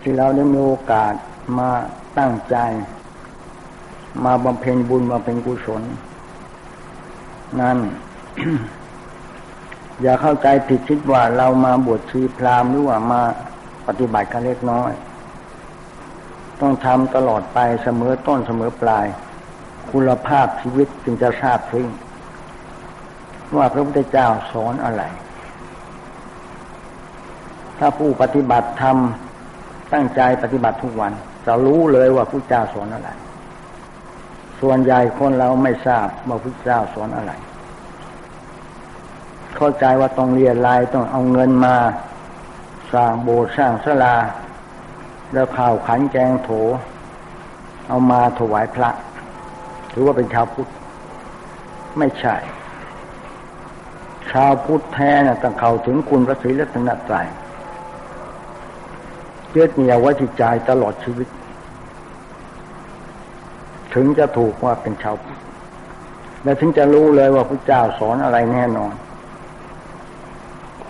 ที่เราได้มีโอกาสมาตั้งใจ มาบำเพ็ญบุญมาเป็นกุศล นั้นอย่าเข้าใจผิดคิดว่าเรามาบวชชีพรามหรือว่ามาปฏิบัติกันเล็กน้อย ต้องทำตลอดไปเสมอต้นเสมอปลาย คุณภาพชีวิตจึงจะทราบซึ้งว่าพระพุทธเจ้าสอนอะไร ถ้าผู้ปฏิบัติทำ ตั้งใจปฏิบัติทุกวันจะรู้เลยว่าพระเจ้าสอนอะไร ส่วนใหญ่คนเราไม่ทราบว่าพระเจ้าสอนอะไร เข้าใจว่าต้องเรียนลายต้องเอาเงินมา สร้างโบสถ์สร้างศาลา แล้วข่าวขันแกงโถ เอามาถวายพระถือว่าเป็นชาวพุทธ ไม่ใช่ ชาวพุทธแท้นะ่ะต้องเข้าถึงคุณพระศรีรัตนตรัย ยืดเหนี่ยวไว้ที่ใจตลอดชีวิต ถึงจะถูกว่าเป็นชาวพุทธและถึงจะรู้เลยว่าพระเจ้าสอนอะไรแน่นอน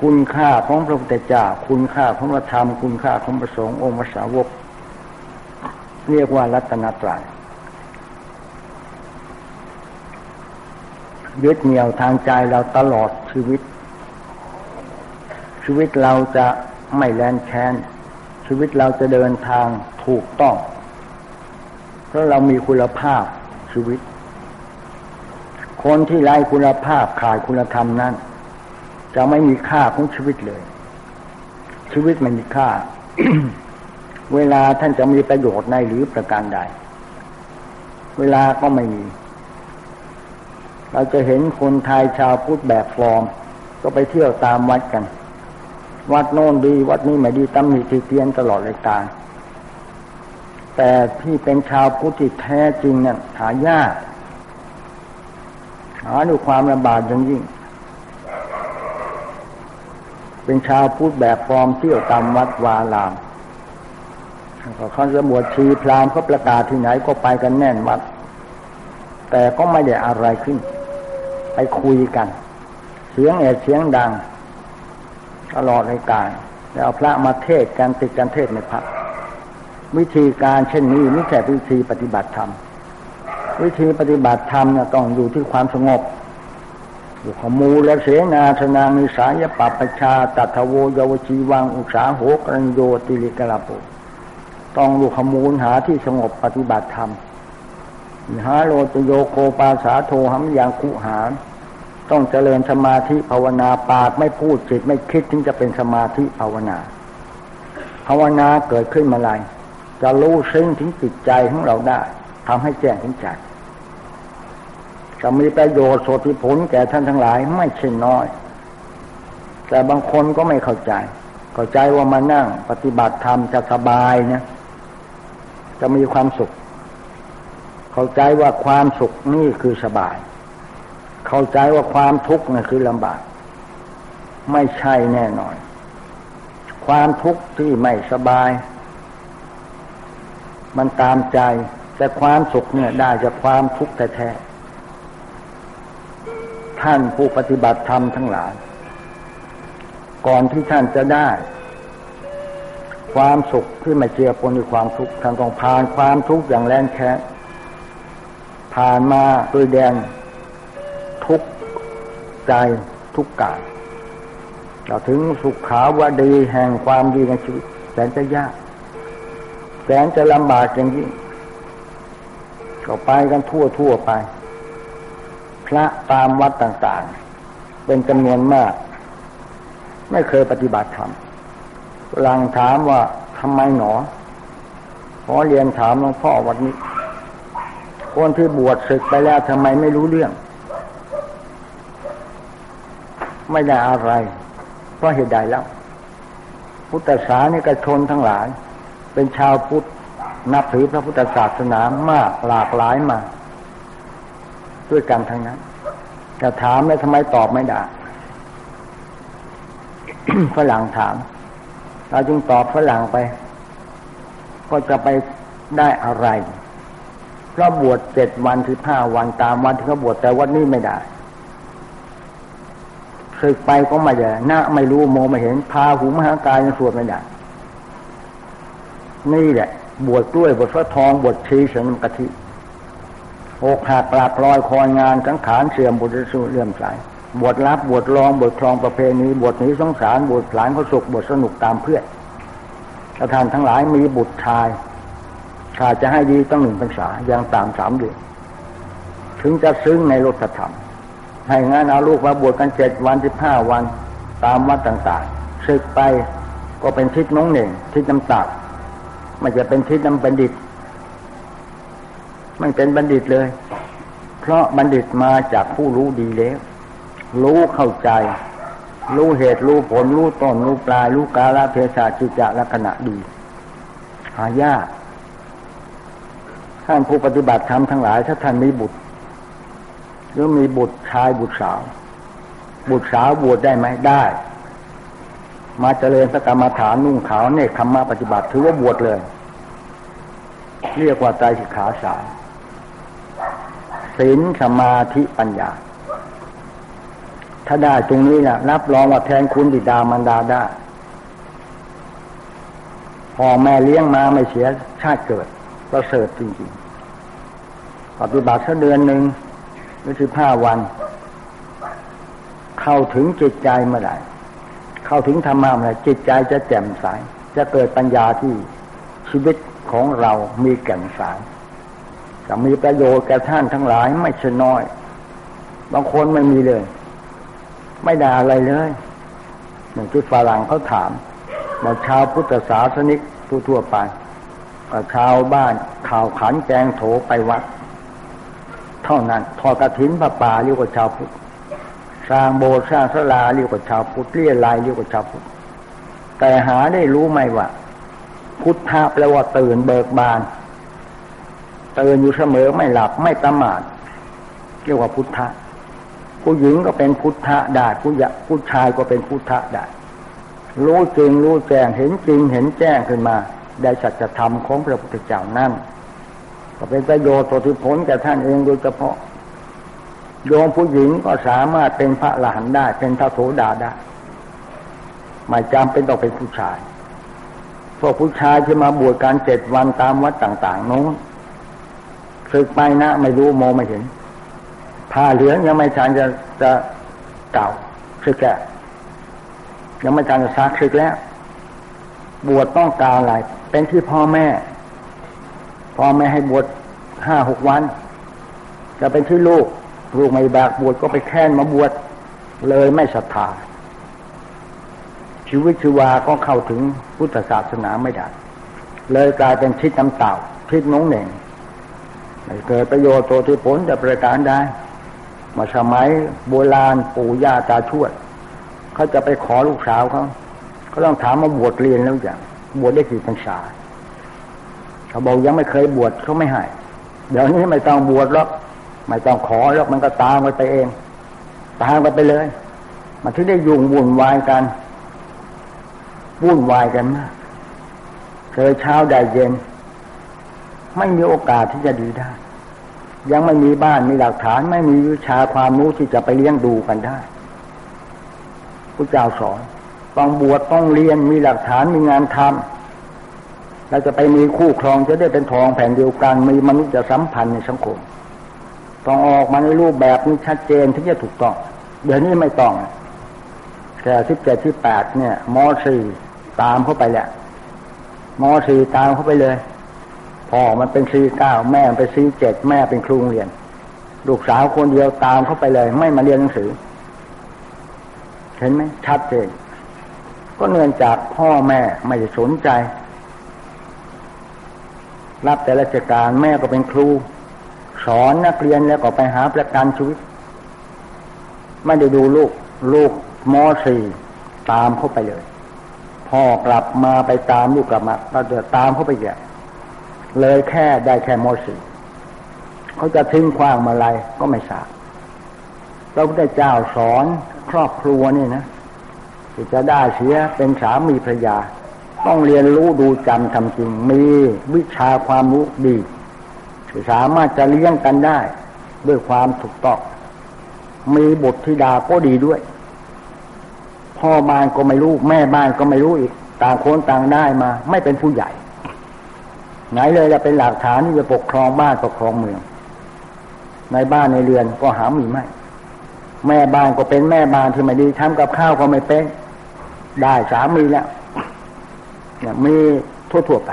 คุณค่าของพระพุทธเจ้า คุณค่าของพระธรรม คุณค่าของพระสงฆ์องค์พระสาวก เรียกว่ารัตนตรัยยึดเหนี่ยวทางใจเราตลอดชีวิต ชีวิตเราจะไม่แลนแค้น ชีวิตเราจะเดินทางถูกต้อง เพราะเรามีคุณภาพชีวิต คนที่ไร้คุณภาพขาดคุณธรรมนั้น จะไม่มีค่าของชีวิตเลย ชีวิตไม่มีค่า เวลาท่านจะมีประโยชน์ในหรือประการใด เวลาก็ไม่มี เราจะเห็นคนไทยชาวพุทธแบบฟอร์ม ก็ไปเที่ยวตามวัดกัน วัดโน้นดีวัดนี้ไม่ดีตำหนิทีเตียนตลอดเลยการแต่ที่เป็นชาวพุทธแท้จริงนั้นหายากหาด้วยความลำบากอย่างยิ่ง เป็นชาวพุทธแบบฟอร์มเที่ยวตามวัดวาลามเขาจะบวชชีพรามเขาประกาศที่ไหนก็ไปกันแน่นวัด แต่ก็ไม่ได้อะไรขึ้น ไปคุยกัน เสียงแอดเสียงดัง ตลอดรายการแล้วพระมาเทศกันติดกันเทศในพักวิธีการเช่นนี้นี่แค่วิธีปฏิบัติธรรม วิธีปฏิบัติธรรมเนี่ยต้องอยู่ที่ความสงบ อยู่ขมูและเสนาธนานิสายปัปชาตัทโวยาวชีวังอุสาโหกรัญโยติลิกลาโปต้องลูกขมูลหาที่สงบปฏิบัติธรรมหาโลตโยโคปาสาโทหัมยังคุหาร ต้องเจริญสมาธิภาวนาปากไม่พูดจิตไม่คิดถึงจะเป็นสมาธิภาวนา ภาวนาเกิดขึ้นมาไรจะรู้ซึ้งถึงจิตใจของเราได้ทำให้แจ้งถึงใจจะมีประโยชน์โสติผลแก่ท่านทั้งหลายไม่ใช่น้อย แต่บางคนก็ไม่เข้าใจ เข้าใจว่ามานั่ง ปฏิบัติธรรมจะสบายนี่ยจะมีความสุข เข้าใจว่าความสุขนี่คือสบาย เข้าใจว่าความทุกข์นี่คือลำบาก ไม่ใช่แน่นอน ความทุกข์ที่ไม่สบาย มันตามใจ แต่ความสุขเนี่ยได้จากความทุกข์แท้ๆท่านผู้ปฏิบัติธรรมทั้งหลาย ก่อนที่ท่านจะได้ ความสุขที่ไม่เจียปนด้วยความทุกข์ท่านต้องผ่านความทุกข์อย่างแรงแค้นผ่านมาโดยแดนทุกข์ ใจทุกกายเราถึงสุขขาวดีแห่งความดีในชีวิต แสนจะยาก แสนจะลำบากอย่างยิ่งก็ไปกันทั่วทั่วไป พระตามวัดต่างๆ เป็นจำนวนมาก ไม่เคยปฏิบัติธรรมลังถามว่าทำไมหนอ ขอเรียนถามหลวงพ่อวันนี้ คนที่บวชศึกไปแล้วทำไมไม่รู้เรื่อง ไม่ได้อะไร เพราะเหตุใดแล้ว พุทธศาสนิกชนทั้งหลาย เป็นชาวพุทธนับถือพระพุทธศาสนามากหลากหลายมา ด้วยกันทั้งนั้นจะถามแล้วทำไมตอบไม่ได้ฝรั่งถาม เราจึงตอบฝรั่งไป ก็จะไปได้อะไรเพราะบวชเจ็ดวันสิบห้าวันตามวันที่เขาบวชแต่วันนี้ไม่ได้ เคยไปก็ไม่ได้หน้าไม่รู้มองไม่เห็น พาหูมหากายยังสวดไม่ได้นี่แหละ บวชกล้วยบวชฟักทองบวชชีสนมกะทิอกหักปลาปลอยคอยงานสังขารเสื่อมบุตรสุเลื่อมใสบวชรับบวชรองบวชครองประเพณีบวชนีสงสารบวชหลานเขาสุขบวชสนุกตามเพื่อนประธานทั้งหลายมีบุตรชายถ้าจะให้ดีต้องหนึ่งพรรษาอย่างต่ำสามเดือนถึงจะซึ้งในรถธรรม ให้งานเอาลูกมาบวชกันเจ็ดวันสิบห้าวัน ตามวัดต่างๆศึกไปก็เป็นทิศน้องเหน่งทิศน้ำตามันจะเป็นทิศน้ำบัณฑิต ไม่เป็นบัณฑิตเลย เพราะบัณฑิตมาจากผู้รู้ดีแล้ว รู้เข้าใจ รู้เหตุรู้ผลรู้ต้นรู้ปลายรู้กาลเทศะจิจะลักษณะดี หายากท่านผู้ปฏิบัติธรรมทั้งหลายถ้าท่านมีบุตร หรือมีบุตรชายบุตรสาว บุตรสาวบวชได้ไหมได้ มาเจริญสกรรมฐานนุ่งขาวเนคขมมาปฏิบัติถือว่าบวชเลย เรียกว่าใจสิกขาสายศีลสมาธิปัญญา ถ้าได้ตรงนี้นะรับรองว่าแทนคุณบิดามารดาได้พ่อแม่เลี้ยงมาไม่เสียชาติเกิดประเสริฐจริงๆปฏิบัติสักเดือนหนึ่ง หรือสิบห้าวัน เข้าถึงจิตใจเมื่อไหร่เข้าถึงธรรมะเมื่อไหร่จิตใจจะแจ่มใสจะเกิดปัญญาที่ชีวิตของเรามีแก่นสารจะมีประโยชน์แก่ท่านทั้งหลายไม่ใช่น้อย บางคนไม่มีเลย ไม่ได้อะไรเลยหนึ่งที่ฝรั่งเขาถามมาชาวพุทธศาสนิกทั่วๆไปชาวบ้านข่าวขันแกงโถไปวัด เท่านั้น ทอดกระถินพระป่าเรียกว่าชาวพุทธสร้างโบสถ์สร้างศาลาเรียกว่าชาวพุทธเรียลายเรียกว่าชาวพุทธแต่หาได้รู้ไหมว่า พุทธะแปลว่าตื่นเบิกบานตื่นอยู่เสมอไม่หลับไม่ประมาทเรียกว่าพุทธะผู้หญิงก็เป็นพุทธะได้ผู้ยผู้ชายก็เป็นพุทธะได้รู้จริงรู้แจ้งเห็นจริงเห็นแจ้งขึ้นมา ได้สัจธรรมของพระพุทธเจ้านั่น ก็เป็นประโยชน์ผลผลแก่ท่านเองโดยเฉพาะ โยมผู้หญิงก็สามารถเป็นพระหลานได้ เป็นพระโสดาได้ไม่จำเป็นต้องเป็นผู้ชายพวกผู้ชายที่มาบวชการเจ็ดวันตามวัดต่างๆโน้นศึกไปนะไม่รู้โมไม่เห็นผ้าเหลืองยังไม่ทันจะจะเก่าศึกแก่ยังไม่ทันจะซักศึกแล้ว บวชต้องการอะไร เป็นที่พ่อแม่ พ่อแม่ให้บวชห้าหกวัน จะเป็นที่ลูก ลูกไม่บากบวชก็ไปแค้นมาบวชเลยไม่ศรัทธา ชีวิตชีวาก็เข้าถึงพุทธศาสนาไม่ได้ เลยกลายเป็นทิศน้ำเต่าทิศน้งเหน่งเกิดประโยชน์ตัวที่ผลจะประการได้ มาสมัยโบราณปู่ย่าตาชวดเขาจะไปขอลูกสาวเขาเขาต้องถามมาบวชเรียนแล้วอย่างบวชได้กี่พรรษา เขาบอกยังไม่เคยบวชเขาไม่ให้เดี๋ยวนี้ไม่ต้องบวชหรอกไม่ต้องขอแล้วมันก็ตามไปไปเอง ตามไปไปเลย มันที่ได้ยุ่งวุ่นวายกันวุ่นวายกันมากเคยเช้าได้เย็น ไม่มีโอกาสที่จะดีได้ ยังไม่มีบ้านมีหลักฐาน ไม่มีวิชาความรู้ที่จะไปเลี้ยงดูกันได้พระเจ้าสอนต้องบวชต้องเรียนมีหลักฐานมีงานทำ แล้วจะไปมีคู่ครองจะได้เป็นทองแผ่นเดียวกัน มีมนุษย์จะสัมพันธ์ในสังคม ต้องออกมาในรูปแบบนี้ชัดเจนที่จะถูกต้อง เดี๋ยวนี้ไม่ต้องแค่สิบเจ็ดที่แปดเนี่ยมอสี่ตามเข้าไปแหละมอสี่ตามเข้าไปเลยพ่อมันเป็นสี่เก้าแม่เป็นสี่เจ็ดแม่เป็นครูเรียน ลูกสาวคนเดียวตามเข้าไปเลย ไม่มาเรียนหนังสือ เห็นไหมชัดเจนก็เนื่องจากพ่อแม่ไม่สนใจ รับแต่ราชการแม่ก็เป็นครู สอนนักเรียนแล้วก็ไปหาประกันชีวิต ไม่ได้ดูลูก ลูกมอสี่ตามเข้าไปเลย พ่อกลับมาไปตามลูกกลับมาก็จะตามเข้าไปแก่เลยแค่ได้แค่มอสี่เขาจะทิ้งขว้างมาอะไรก็ไม่ทราบพระพุทธเจ้าสอนครอบครัวนี่นะจะได้เสียเป็นสามีภรรยา ต้องเรียนรู้ดูจำทำจริงมีวิชาความรู้ดีสามารถจะเลี้ยงกันได้ ด้วยความถูกต้อง มีบทธิดาก็ดีด้วย พ่อบ้านก็ไม่รู้ แม่บ้านก็ไม่รู้อีก ต่างคนต่างได้มา ไม่เป็นผู้ใหญ่ ไหนเลยจะเป็นหลักฐานที่จะปกครองบ้านปกครองเมือง ในบ้านในเรือนก็หามีไม่ แม่บ้านก็เป็นแม่บ้านที่ไม่ดีทำกับข้าวก็ไม่เป็น ได้สามีแล้ว เนี่ยมีทั่วๆไป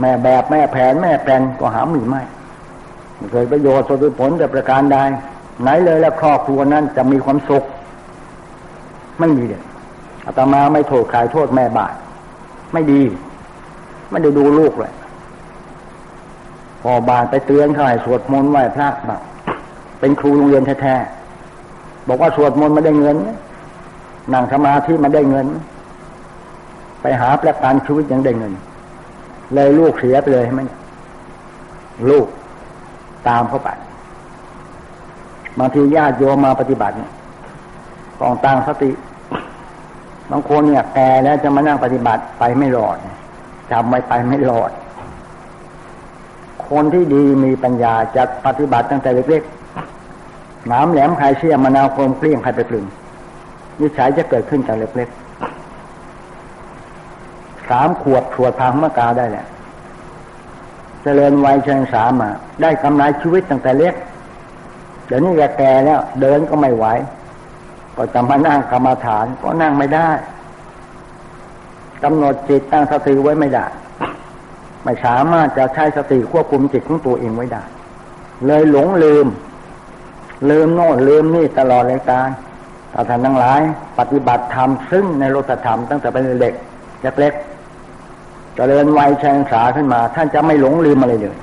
แม่แบบแม่แผน แม่แปลนก็หามีไม่เคยประโยชน์สุดผลแต่ประการใดไหนเลยแล้วครอบครัวนั้นจะมีความสุข ไม่มีเลยอาตมาไม่โทษใครโทษแม่บานไม่ดี ไม่ได้ดูลูกเลยพอบานไปเตือนเขาให้สวดมนต์ไหว้พระแบบเป็นครูโรงเรียนแท้ๆบอกว่าสวดมนต์มาได้เงินนั่งสมาธิมาได้เงิน ไปหาประกันชีวิตยังได้เงิน เลยลูกเสียไปเลยใช่ไหมลูกตามเข้าไปบางทีญาติโยมมาปฏิบัติเนี่ยต้องตั้งสติบางคนเนี่ยแก่แล้วจะมานั่งปฏิบัติไปไม่รอดจำไม่ไปไม่รอด คนที่ดีมีปัญญาจะปฏิบัติตั้งแต่เล็กๆน้ำแหลมใครเชี่ยมะนาวโคมเกลี้ยงใครไปกลึงนิสัยจะเกิดขึ้นแต่เล็กๆ สามขวบขวดพางมะกาได้แหละเจริญวัยเชิงสามมาได้กำไรชีวิตตั้งแต่เล็ก เดี๋ยวนี้แกแก่แล้ว เดินก็ไม่ไหว ก็จะมานั่งกรรมฐานก็นั่งไม่ได้กำหนดจิตตั้งสติไว้ไม่ได้ ไม่สามารถจะใช้สติควบคุมจิตของตัวเองไว้ได้ เลยหลงลืม ลืมโน่นลืมนี่ตลอดรายการถ้าท่านทั้งหลาย ปฏิบัติธรรมซึ่งในรถธรรมตั้งแต่เป็นเด็กเล็กๆ จะเริญวัยแชงสาขึ้นมา ท่านจะไม่หลงลืมอะไรเลย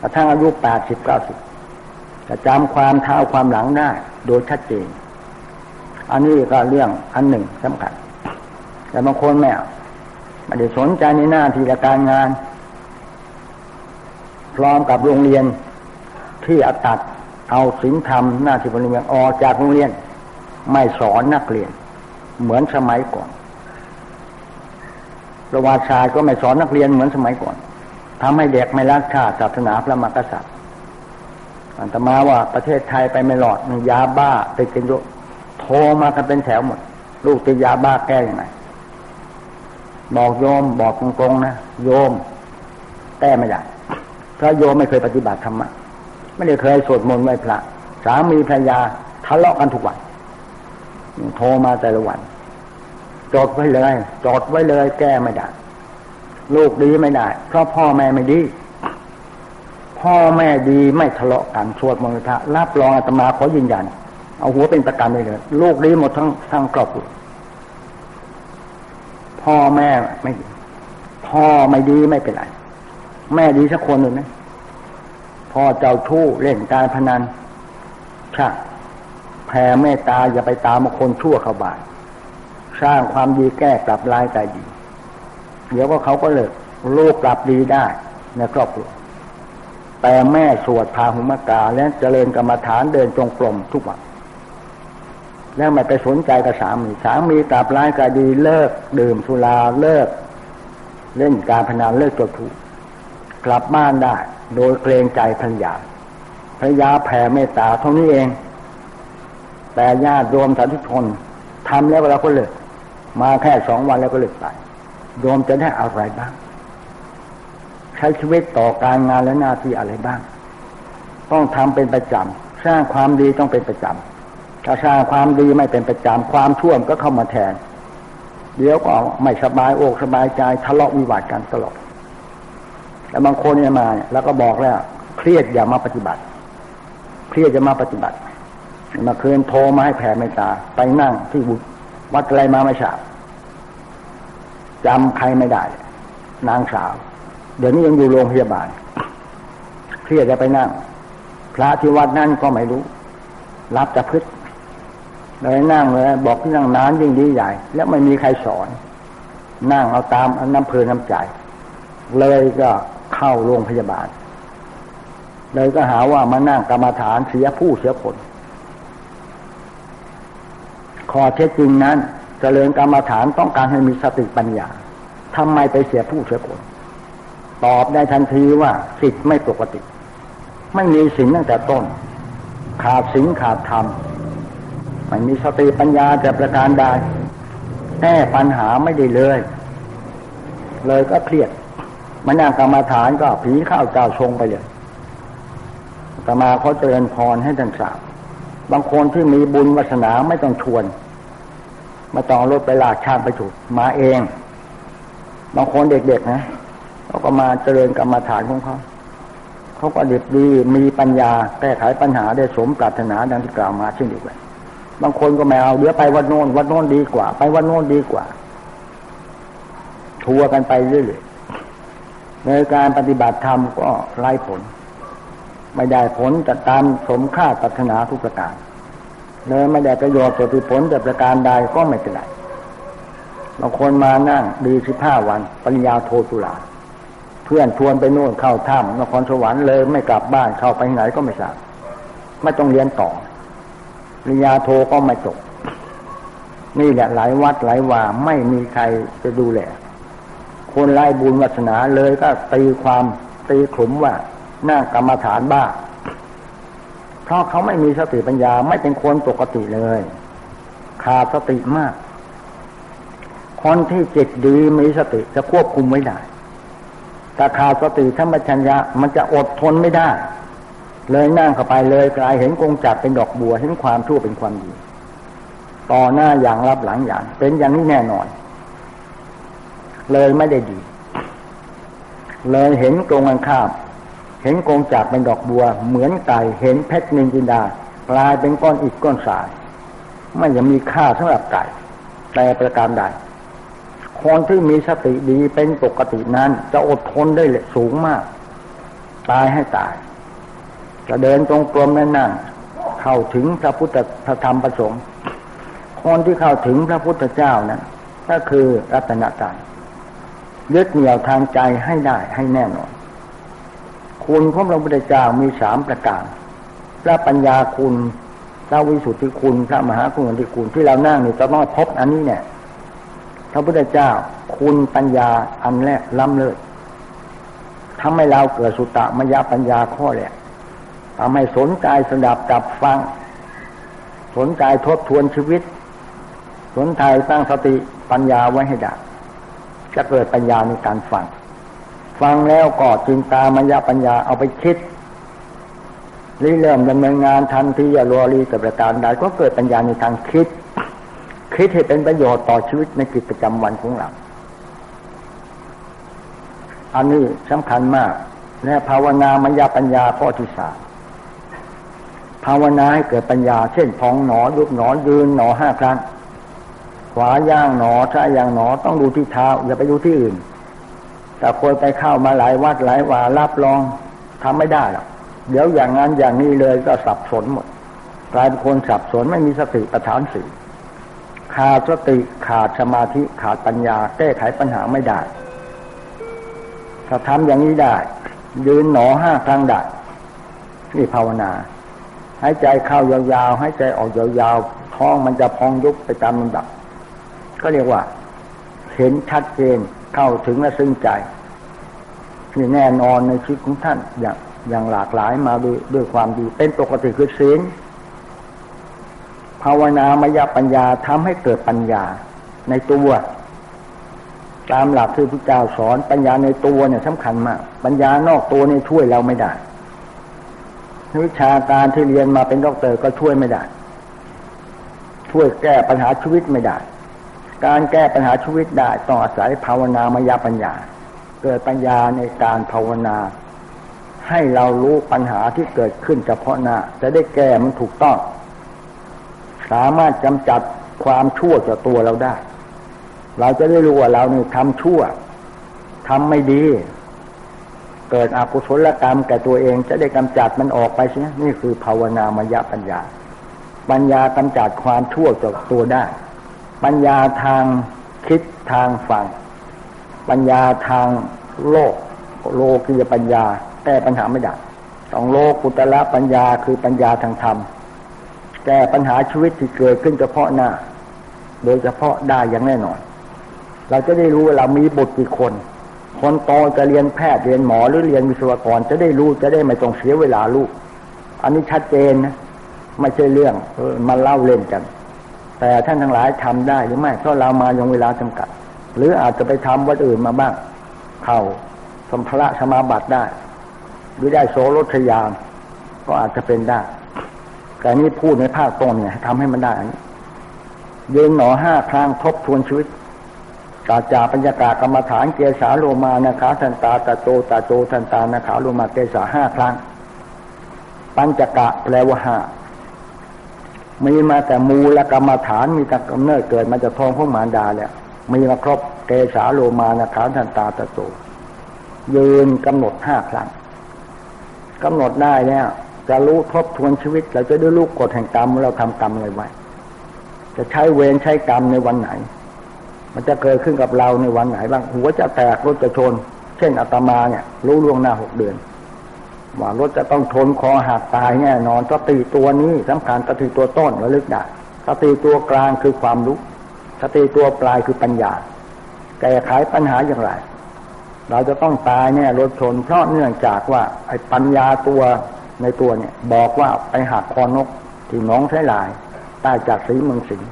กระทั่งอายุแปดสิบเก้าสิบจะจำความเท้าความหลังได้ โดยชัดเจน อันนี้ก็เรื่องอันหนึ่งสำคัญ แต่บางคนแม่ไม่ได้สนใจในหน้าที่การงาน พร้อมกับโรงเรียนที่อตัดเอาศีลธรรมหน้าที่พลเมืองออกจากโรงเรียน ไม่สอนนักเรียน เหมือนสมัยก่อน ประวัติศาสตร์ก็ไม่สอนนักเรียนเหมือนสมัยก่อนทำให้เด็กไม่รักชาติศาสนาพระมหากษัตริย์อันตมาว่าประเทศไทยไปไม่หลอดมียาบ้าติดกันเยอะโทรมากันเป็นแถวหมด ลูกติดยาบ้าแก้ยังไงบอกโยมบอกตรงๆนะโยมแก้ไม่ได้เพราะโยมไม่เคยปฏิบัติธรรมะไม่ได้เคยสวดมนต์ไหว้พระสามีภรรยาทะเลาะกันทุกวันโทรมาแต่ละวัน จดไว้เลยจดไว้เลย แก้ไม่ได้ ลูกดีไม่ได้ เพราะพ่อแม่ไม่ดี พ่อแม่ดีไม่ทะเลาะกันสวดมนต์พระรับรองอาตมาขอยืนยัน เอาหัวเป็นประกันเลยเลยลูกดีหมดทั้งทั้งครอบครัวพ่อแม่ไม่พ่อไม่ดีไม่เป็นไร แม่ดีสักคนหนึ่งนะพ่อเจ้าทู่เล่นการพนันช่าแผ่เมตตาอย่าไปตามคนชั่วเข้าบาน สร้างความดีแก้กลับลายใจดี เดี๋ยวก็เขาก็เลิกลูกกลับดีได้ในครอบครัวแต่แม่สวดพาหุมกาและเจริญกรรมฐานเดินจงกรมทุกวันแล้วไม่ไปสนใจกับสามีสามีกลับร้ายกาดีเลิกดื่มสุราเลิก เล่นการพนันเลิกตัวถูกกลับบ้านได้ โดยเกรงใจภรรยาภรรยาแผ่เมตตาเท่านี้เอง แต่ญาติโยมสาธุชนทำแล้วเราก็เลิก มาแค่สองวันแล้วก็เลิกไปโยมจะได้อะไรบ้าง ใช้ชีวิตต่อการงานและหน้าที่อะไรบ้าง ต้องทำเป็นประจำสร้างความดีต้องเป็นประจำถ้าสร้างความดีไม่เป็นประจำความชั่วก็เข้ามาแทน เดี๋ยวก็ไม่สบายอกสบายใจทะเลาะวิวาทกันตลอดแล้วบางคนเนี่ยมาแล้วก็บอกแล้ว เครียดอย่ามาปฏิบัติ เครียดจะมาปฏิบัติมาคืนโทรมาให้แผ่เมตตาไปนั่งที่บุ วัดอะไรมาไม่ทราบจำใครไม่ได้ นางสาว เดี๋ยวนี้ยังอยู่โรงพยาบาลเครียดจะไปนั่ง พระที่วัดนั่นก็ไม่รู้ รับจะพึษเลยนั่งเลยบอกที่นั่งนานยิ่งดีใหญ่ แล้วไม่มีใครสอน นั่งเอาตามน้ำเพลินน้ำใจ เลยก็เข้าโรงพยาบาล เลยก็หาว่ามานั่งกรรมฐานเสียผู้เสียผล ข้อเท็จจริงนั้นจเจริญกรรมฐานต้องการให้มีสติปัญญาทำไมไปเสียผู้เสียผลตอบได้ทันทีว่าสิทธิ์ไม่ปกติ ไม่มีสิ่งตั้งแต่ต้น ขาดสิ่งขาดธรรมไม่มีสติปัญญาจะประการใดแก้ปัญหาไม่ได้เลย เลยก็เครียดมานั่งกรรมาฐานก็ผีข้าวเจ้าชงไปเลยตมาเขาเตือนพรให้ท่านทราบ บางคนที่มีบุญวาสนาไม่ต้องชวนมาต้องรถไปลากช่างไปถูกมาเอง บางคนเด็กๆนะเขาก็มาเจริญกรรมาฐานของเขาเขาก็เด็กดีมีปัญญาแก้ไขปัญหาได้สมปรารถนาดังที่กล่าวมาเช่นเดียวกันบางคนก็ไม่เอาเดี๋ยวไปวัดโน้นวัดโน้นดีกว่า ไปวัดโน้นดีกว่า ทัวร์กันไปเรื่อยๆในการปฏิบัติธรรมก็ไร้ผล ไม่ได้ผลจะตามสมค่าปรารถนาทุกประการเลยไม่ได้ประโยชน์ผลผลแต่ประการใดก็ไม่เป็นไรบางคนมานั่งดีสิบห้าวันปริญญาโทตุลา เพื่อนชวนไปโน่นเข้าถ้ำนครสวรรค์เลยไม่กลับบ้านเข้าไปไหนก็ไม่ทราบไม่ต้องเรียนต่อปริญญาโทก็ไม่จบนี่แหละหลายวัดหลายว่าไม่มีใครจะดูแลคนไร้บุญวัสนาเลยก็ตีความตีขลุมว่า น้ากรรมฐานบ้าเพราะเขาไม่มีสติปัญญาไม่เป็นคนปกติเลย ขาดสติมาก คนที่จิตดีมีสติจะควบคุมไม่ได้แต่ขาดสติธรรมชัญญะมันจะอดทนไม่ได้ เลยนั่งเข้าไปเลยกลายเห็นกงจักเป็นดอกบัวเห็นความชั่วเป็นความดีต่อหน้าอย่างรับหลังอย่าง เป็นอย่างนี้แน่นอน เลยไม่ได้ดี เลยเห็นตรงกันข้าม เห็นกงจักเป็นดอกบัว เหมือนไก่เห็นเพชรนินจินดากลายเป็นก้อนอิฐก้อนสาย ไม่ยังมีค่าสำหรับไก่ แต่ประการใดคนที่มีสติดีเป็นปกตินั้น จะอดทนได้สูงมาก ตายให้ตาย จะเดินตรงกลมนั่นนั่งเข้าถึงพระพุทธธรรมประสงค์คนที่เข้าถึงพระพุทธเจ้านั้นก็คือรัตนตรัยยึดเหนี่ยวทางใจให้ได้ให้แน่นอน คุณของพระพุทธเจ้ามีสามประการ พระปัญญาคุณพระวิสุทธิคุณ พระมหาคุณที่คุณที่เรานั่งนี่จะต้องพบอันนี้เนี่ยพระพุทธเจ้าคุณปัญญาอันแรกล้ำเลิศทำให้เราเกิดสุตตะมยปัญญาข้อแรกทำให้สนใจสดับจับฟัง สนใจทบทวนชีวิต สนใจสร้างสติปัญญาไว้ให้ได้จะเกิดปัญญาในการฟัง ฟังแล้วก็จึงตามยปัญญาเอาไปคิดรีเริ่มดำเนินงานทันทีอย่ารอรีกับประการใดก็เกิดปัญญาในทางคิด คิดให้เป็นประโยชน์ต่อชีวิตในกิจประจำวันของเราอันนี้สำคัญมาก และภาวนามยปัญญาข้อที่สามภาวนาให้เกิดปัญญา เช่นพองหนอยุบหนอยืนหนอห้าครั้ง ขวาย่างหนอซ้ายย่างหนอต้องดูที่เท้า อย่าไปดูที่อื่น แต่คนไปเข้ามาหลายวัดหลายว่ารับรองทำไม่ได้หรอกเดี๋ยวอย่างนั้นอย่างนี้เลยก็สับสนหมดกลายเป็นคนสับสนไม่มีสติประฐานสี่ขาดสติขาดสมาธิขาดปัญญา แก้ไขปัญหาไม่ได้ ถ้าทำอย่างนี้ได้ ยืนหนอห้าครั้งได้นี่ภาวนาหายใจเข้ายาวๆหายใจออกยาวๆท้องมันจะพองยุบไปตามลำดับก็เรียกว่า เห็นชัดเจน เข้าถึงและซึ้งใจนี่แน่นอนในชีวิตของท่าน อย่างอย่างหลากหลายมาด้วยด้วยความดี เป็นปกติคือศีลภาวนามยปัญญาทำให้เกิดปัญญาในตัว ตามหลักที่พระเจ้าสอนปัญญาในตัวเนี่ยสำคัญมาก ปัญญานอกตัวเนี่ยช่วยเราไม่ได้วิชาการที่เรียนมาเป็นด็อกเตอร์ก็ช่วยไม่ได้ ช่วยแก้ปัญหาชีวิตไม่ได้ การแก้ปัญหาชีวิตได้ต้องอาศัยภาวนามยปัญญา เกิดปัญญาในการภาวนา ให้เรารู้ปัญหาที่เกิดขึ้นเฉพาะหน้า จะได้แก้มันถูกต้อง สามารถกำจัดความชั่วจากตัวเราได้ เราจะได้รู้ว่าเราเนี่ยทำชั่วทำไม่ดี เกิดอกุศลกรรมแก่ตัวเองจะได้กำจัดมันออกไปใช่ไหมนี่คือภาวนามยปัญญา ปัญญากำจัดความชั่วจากตัวได้ ปัญญาทางคิดทางฟัง ปัญญาทางโลก โลกียปัญญาแก้ปัญหาไม่ได้ต้องโลกุตละปัญญาคือปัญญาทางธรรม แก้ปัญหาชีวิตที่เกิดขึ้นเฉพาะหน้า โดยเฉพาะได้อย่างแน่นอน เราจะได้รู้ว่าเรามีบุตรกี่คน คนโตจะเรียนแพทย์เรียนหมอหรือเรียนวิศวกรจะได้รู้จะได้ไม่ต้องเสียเวลาลูก อันนี้ชัดเจนนะไม่ใช่เรื่องมาเล่าเล่นกัน แต่ท่านทั้งหลายทำได้หรือไม่เพราะเรามายังเวลาจำกัด หรืออาจจะไปทำวัดอื่นมาบ้าง เข้าสมภระสมาบัติได้ หรือได้โสรถยานก็อาจจะเป็นได้แต่นี้พูดในภาคต้นเนี่ยทำให้มันได้ยืนหนอห้าครั้งทบทวนชีวิตตาจาปัญญากากรรมฐานเกสาโลมานะคะทันตาตาโตตาโตทันตานาขาโลมาเกสาห้าครั้ง ปัญจกะแปลว่าห้า มีมาแต่มูลกรรมฐานมีแต่กำเนิดเกิดมาจากท้องของมารดาเนี่ยมีมาครบเกสาโลมานาขาทันตาตาโตยืนกำหนดห้าครั้งกำหนดได้เนี่ยจะรู้ทบทวนชีวิต เราจะได้รู้กฎแห่งกรรมเราทำกรรมอะไรไว้ จะใช้เวรใช้กรรมในวันไหน มันจะเกิดขึ้นกับเราในวันไหนบ้างหัวจะแตกรถจะชน เช่นอาตมาเนี่ย รู้ล่วงหน้าหกเดือน ว่ารถจะต้องชนคอหักตายแน่นอนสติตัวนี้สำคัญสติตัวต้นระลึกได้สติตัวกลางคือความรู้สติตัวปลายคือปัญญา แก้ไขปัญหาอย่างไร เราจะต้องตายเนี่ยรถชน เพราะเนื่องจากว่าไอ้ปัญญาตัวในตัวเนี่ย บอกว่าไปหักคอนกที่น้องใช้ลายตายจากสีเมืองสิงห์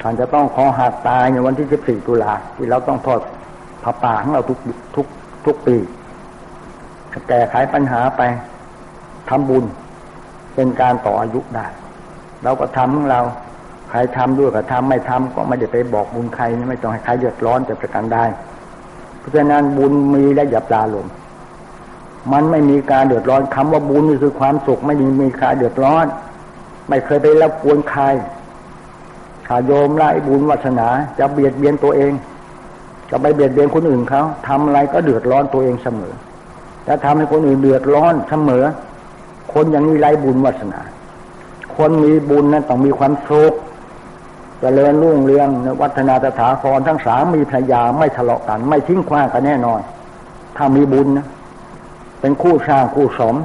ท่านจะต้องคอหักตายในวันที่สิบสี่ตุลาที่เราต้องทอดผ้าป่าของเราทุกทุกทุกปี แก้ไขปัญหาไปทำบุญ เป็นการต่ออายุได้ เราก็ทำของเรา ใครทำด้วยก็ทำไม่ทำก็ไม่ได้ไปบอกบุญใคร ไม่ต้องให้ใครเดือดร้อนจะประกันได้ เพราะฉะนั้นบุญมีและอย่าปลาลงมันไม่มีการเดือดร้อนคำว่าบุญนี่คือความสุขไม่มีมีการเดือดร้อน ไม่เคยไปรับกวนใครถ้าโยมไล่บุญวัฒนา จะเบียดเบียนตัวเอง จะไปเบียดเบียนคนอื่นเขาทำอะไรก็เดือดร้อนตัวเองเสมอ ถ้าทำให้คนอื่นเดือดร้อนเสมอ คนอย่างนี้ไร้บุญวัฒนา คนมีบุญนั้นต้องมีความสุขจเจริญรุ่งเรืองวัฒนาตถาครทั้งสามมีภรรยาไม่ทะเลาะกัน ไม่ทิ้งขว้างกันแน่นอน ถ้ามีบุญนะเป็นคู่สร้างคู่สม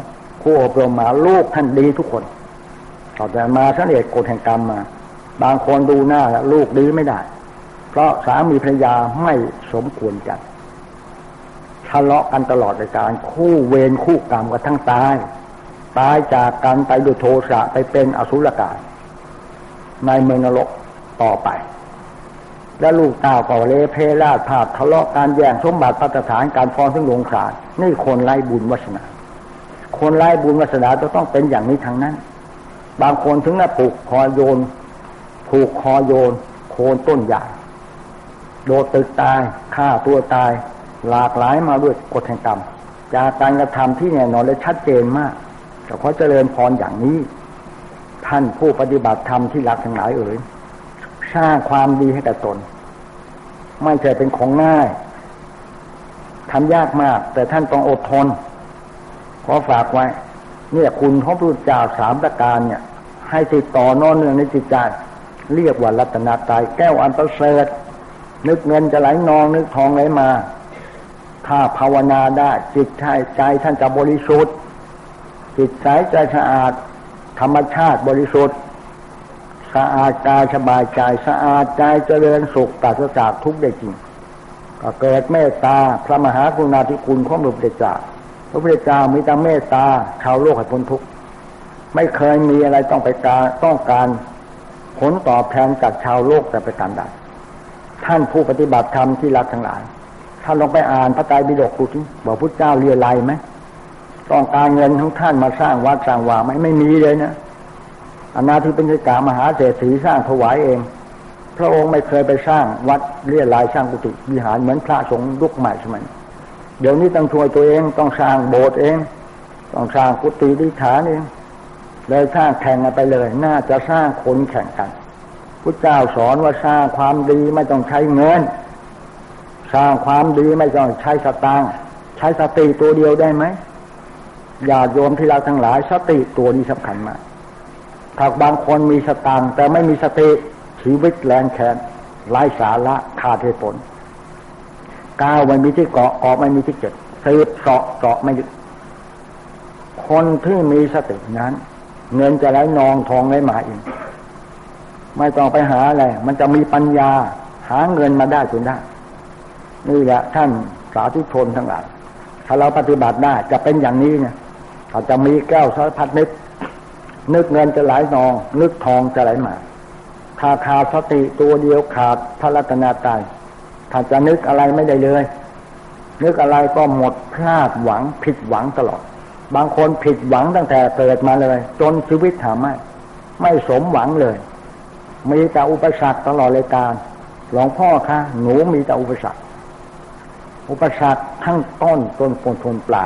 คู่อบรมมาลูกท่านดีทุกคนต่อแต่มาสังเกตกฎแห่งกรรมมา บางคนดูหน้าแล้วลูกดีไม่ได้ เพราะสามีภรรยาไม่สมควรกัน ทะเลาะกันตลอดในการคู่เวรคู่กรรมกันทั้งตาย ตายจากกันไปด้วยโทสะไปเป็นอสุรกาย ในเมืองนรกต่อไป และลูกต้าก็เลเพลาดภาพทะเลาะการแย่งสมบัติปัตฐานการฟ้องซึ่งลงขาดนี่คนไร้บุญวาสนา คนไร้บุญวาสนาจะต้องเป็นอย่างนี้ทางนั้น บางคนถึงน่ะปลูกคอโยนผูกคอโยน โคนต้นใหญ่โดดตึกตายฆ่าตัวตาย หลากหลายมาด้วยกฎแห่งกรรม จากการกระทำที่แน่นอนและชัดเจนมากแต่ขอเจริญพรอย่างนี้ ท่านผู้ปฏิบัติธรรมที่รักทั้งหลายเอ๋ยสร้างความดีให้กับตน ไม่ใช่เป็นของง่ายทำยากมาก แต่ท่านต้องอดทน ขอฝากไว้ เนี่ยคุณพระพุทธเจ้าสามประการเนี่ย ให้ติดต่อนอนเนื่องในจิตใจเรียกว่ารัตนาตายแก้วอันประเสริฐนึกเงินจะไหลนองนึกทองไหลมา ถ้าภาวนาได้ จิตใจใจท่านจะบริสุทธิ์ จิตใจใจสะอาด ธรรมชาติบริสุทธิ์ สะอาดกายสบายใจสะอาดใจเจริญสุขปราศจากทุกข์ได้จริง ก็เกิดเมตตาพระมหากรุณาธิคุณของพระพุทธเจ้าพระพุทธเจ้ามีแต่เมตตาชาวโลกให้พ้นทุกข์ไม่เคยมีอะไรต้องไปการต้องการผลตอบแทนจากชาวโลกแต่ไปการใดท่านผู้ปฏิบัติธรรมที่รักทั้งหลายานลองไปอ่านพระไตรปิฎกดูที่บอกพุทธเจ้าเรียลไยไหมต้องการเงินของท่านมาสร้างวัดสร้างวาไหมไม่มีเลยนะอนาธิปัญญกามหาเศรษฐีสร้างถวายเอง พระองค์ไม่เคยไปสร้างวัดเรียรายสร้างกุฏิวิหารเหมือนพระสงฆ์ยุคใหม่สมัยเดี๋ยวนี้ต้องช่วยตัวเองต้องสร้างโบสถ์เอง ต้องสร้างกุฏิดิฐานเองเลยสร้างแข่งกันไปเลย น่าจะสร้างคนแข่งกันพุทธเจ้าสอนว่าสร้างความดีไม่ต้องใช้เงิน สร้างความดีไม่ต้องใช้สตางค์ใช้สติตัวเดียวได้ไหมอย่าโยมที่เราทั้งหลายสติตัวนี้สำคัญมากถ้าบางคนมีสตางแต่ไม่มีสติชีวิตแรงแค้นไร้สาระขาดเหตุผลก้าวไม่มีที่เกาะออกไม่มีที่เก็บสืบเสาะเสาะไม่หยุดคนที่มีสตินั้น เงินจะไหลนองทองไหลมาเองไม่ต้องไปหาอะไรมันจะมีปัญญา หาเงินมาได้จนได้ นี่แหละท่านสาธุชนทั้งหลายถ้าเราปฏิบัติได้จะเป็นอย่างนี้เนี่ยเราจะมีแก้วสารพัดนึกนึกเงินจะไหลนอง นึกทองจะไหลมาขาขาดสติตัวเดียวขาดพระรัตนาตายถ้าจะนึกอะไรไม่ได้เลย นึกอะไรก็หมดพลาดหวังผิดหวังตลอด บางคนผิดหวังตั้งแต่เกิดมาเลย จนชีวิตถามไม่ไม่สมหวังเลย มีแต่อุปสรรคตลอดเลยการหลวงพ่อคะหนูมีแต่อุปสรรค อุปสรรคทั้งต้นต้นคนทนปลา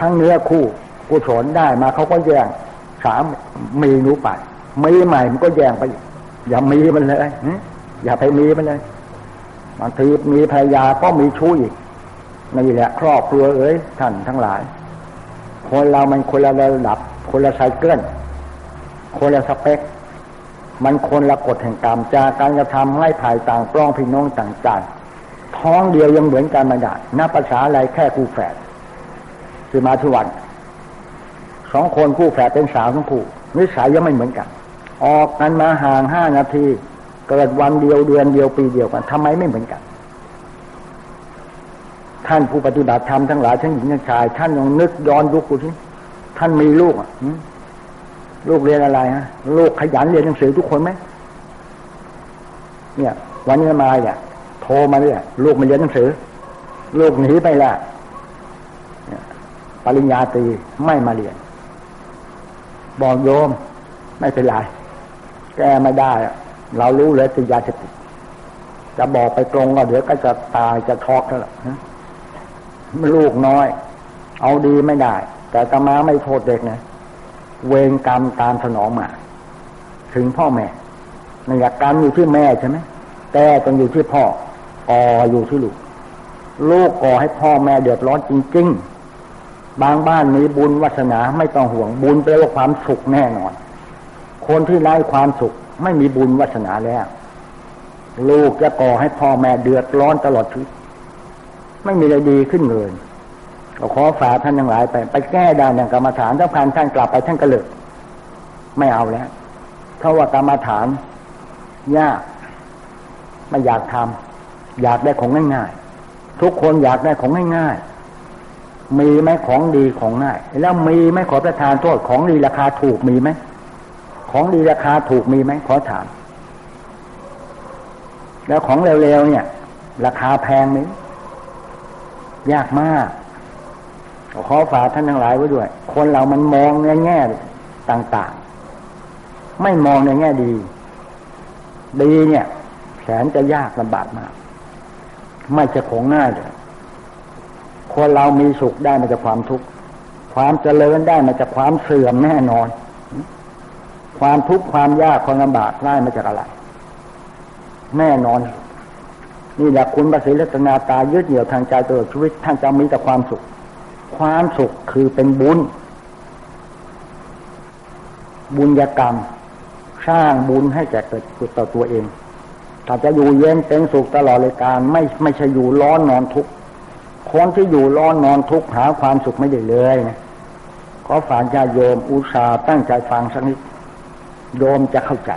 ทั้งเนื้อคู่กุศลได้มาเขาก็แย่งสามมีหนูไปมีใหม่มันก็แย่งไป อย่ามีมันเลยอย่าไปมีมันเลยบางทีมีภรรยาก็มีชู้อีกนี่แหละครอบครัวเอ้ยท่านทั้งหลาย คนเรามันคนละระดับ คนละไซเคิลคนละสเปค มันคนละกฎแห่งกรรมจากการกระทำให้ภายต่างปล้องพี่น้องต่างๆ ท้องเดียวยังเหมือนกันมาได้นับภาษาอะไรแค่คู่แฝดคือมาทุวันสองคนคู่แฝดเป็นสาวทั้งคู่นิสัยยังไม่เหมือนกัน ออกกันมาห่างห้านาที เกิดวันเดียวเดือนเดียวปีเดียวกันทำไมไม่เหมือนกัน ท่านผู้ปฏิบัติธรรมทั้งหลายทั้งหญิงทั้งชาย ท่านลองนึกย้อนยุคดูที่ท่านมีลูกอะลูกเรียนอะไรฮะลูกขยันเรียนหนังสือทุกคนไหมเนี่ย วันนี้มาเนี่ย โทรมาเนี่ยลูกมาเรียนหนังสือ ลูกหนีไปละปริญญาตรีไม่มาเรียน บอกโยม ไม่เป็นไรแกไม่ได้ เรารู้เลยติดยาเสพติดจะบอกไปตรงก็เดี๋ยวก็จะตายจะช็อกแล้วลูกน้อย เอาดีไม่ได้ แต่ตมาไม่โทษเด็กนะเวรกรรมตามสนองมา ถึงพ่อแม่ในหลักกรรมอยู่ที่แม่ใช่ไหมแต่ต้องอยู่ที่พ่อ ก่ออยู่ที่ลูก ลูกก่อให้พ่อแม่เดือดร้อนจริง ๆ บางบ้านมีบุญวัสนาไม่ต้องห่วงบุญเป็นความสุขแน่นอน คนที่ไร้ความสุขไม่มีบุญวัสนาแล้ว ลูกจะก่อให้พ่อแม่เดือดร้อนตลอดชีวิตไม่มีอะไรดีขึ้นเลยก็ขอฝากท่านทั้งหลายไป ไปแก้ด้อย่างกรรมฐานถ้าผ่านท่านกลับไปท่านก็เลิกไม่เอาแล้วเพราะว่ากรรมฐานยากไม่อยากทำ อยากได้ของง่ายๆ ทุกคนอยากได้ของง่ายๆ มีไหมของดีของง่าย แล้วมีไหมขอประทานโทษของดีราคาถูกมีไหม ของดีราคาถูกมีไหมขอถาม แล้วของเร็วๆเนี่ย ราคาแพงไหมยากมากขอฝากท่านทั้งหลายไว้ด้วย คนเรามันมองในแง่ต่างๆ ไม่มองในแง่ดี ดีเนี่ยแสนจะยากลำบากมาก ไม่จะของง่ายเลยคนเรามีสุขได้มาจากความทุกข์ความเจริญได้มาจากความเสื่อมแน่นอน ความทุกข์ความยากความลำบากได้มาจากอะไร แน่นอน นี่แหละคุณประสิทธิ์รัตนาตายึดเหนี่ยวทางใจตลอดชีวิตท่านจะมีแต่ความสุข ความสุขคือเป็นบุญ บุญกรรม สร้างบุญให้แก่เกิดต่อตัวเอง ถ้าจะอยู่เย็นเป็นสุขตลอดเลยการไม่ไม่ใช่อยู่ร้อนนอนทุกข์คนที่อยู่ร้อนนอนทุกข์หาความสุขไม่ได้เลยนะขอฝากญาโยมอุตสาห์ตั้งใจฟังสักนิดโยมจะเข้าใจ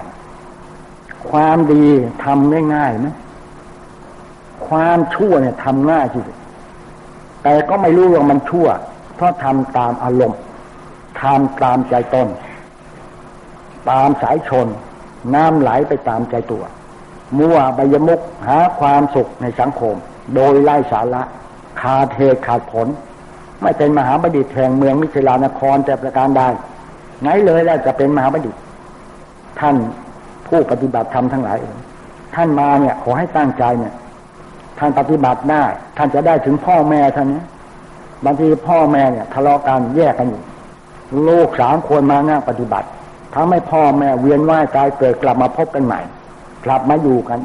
ความดีทำได้ง่ายไหมความชั่วเนี่ยทำง่ายที่สุดแต่ก็ไม่รู้ว่ามันชั่ว เพราะทำตามอารมณ์ทำตามใจตน ตามสายชน น้ำไหลไปตามใจตัว มัวบยมุกหาความสุขในสังคม โดยไล่สาระขาดเหตุขาดผล ไม่เป็นมหาบัณฑิตแห่งเมืองมิถิลานครแต่ประการใดไงเลยแล้วจะเป็นมหาบัณฑิต ท่านผู้ปฏิบัติธรรมทั้งหลายท่านมาเนี่ยขอให้ตั้งใจเนี่ย ท่านปฏิบัติได้ ท่านจะได้ถึงพ่อแม่ท่านนี้บางทีพ่อแม่เนี่ยทะเลาะกันแยกกันอยู่ลูกสามคนมานั่งปฏิบัติทำให้พ่อแม่เวียนว่ายตายเกิดกลับมาพบกันใหม่ กลับมาอยู่กัน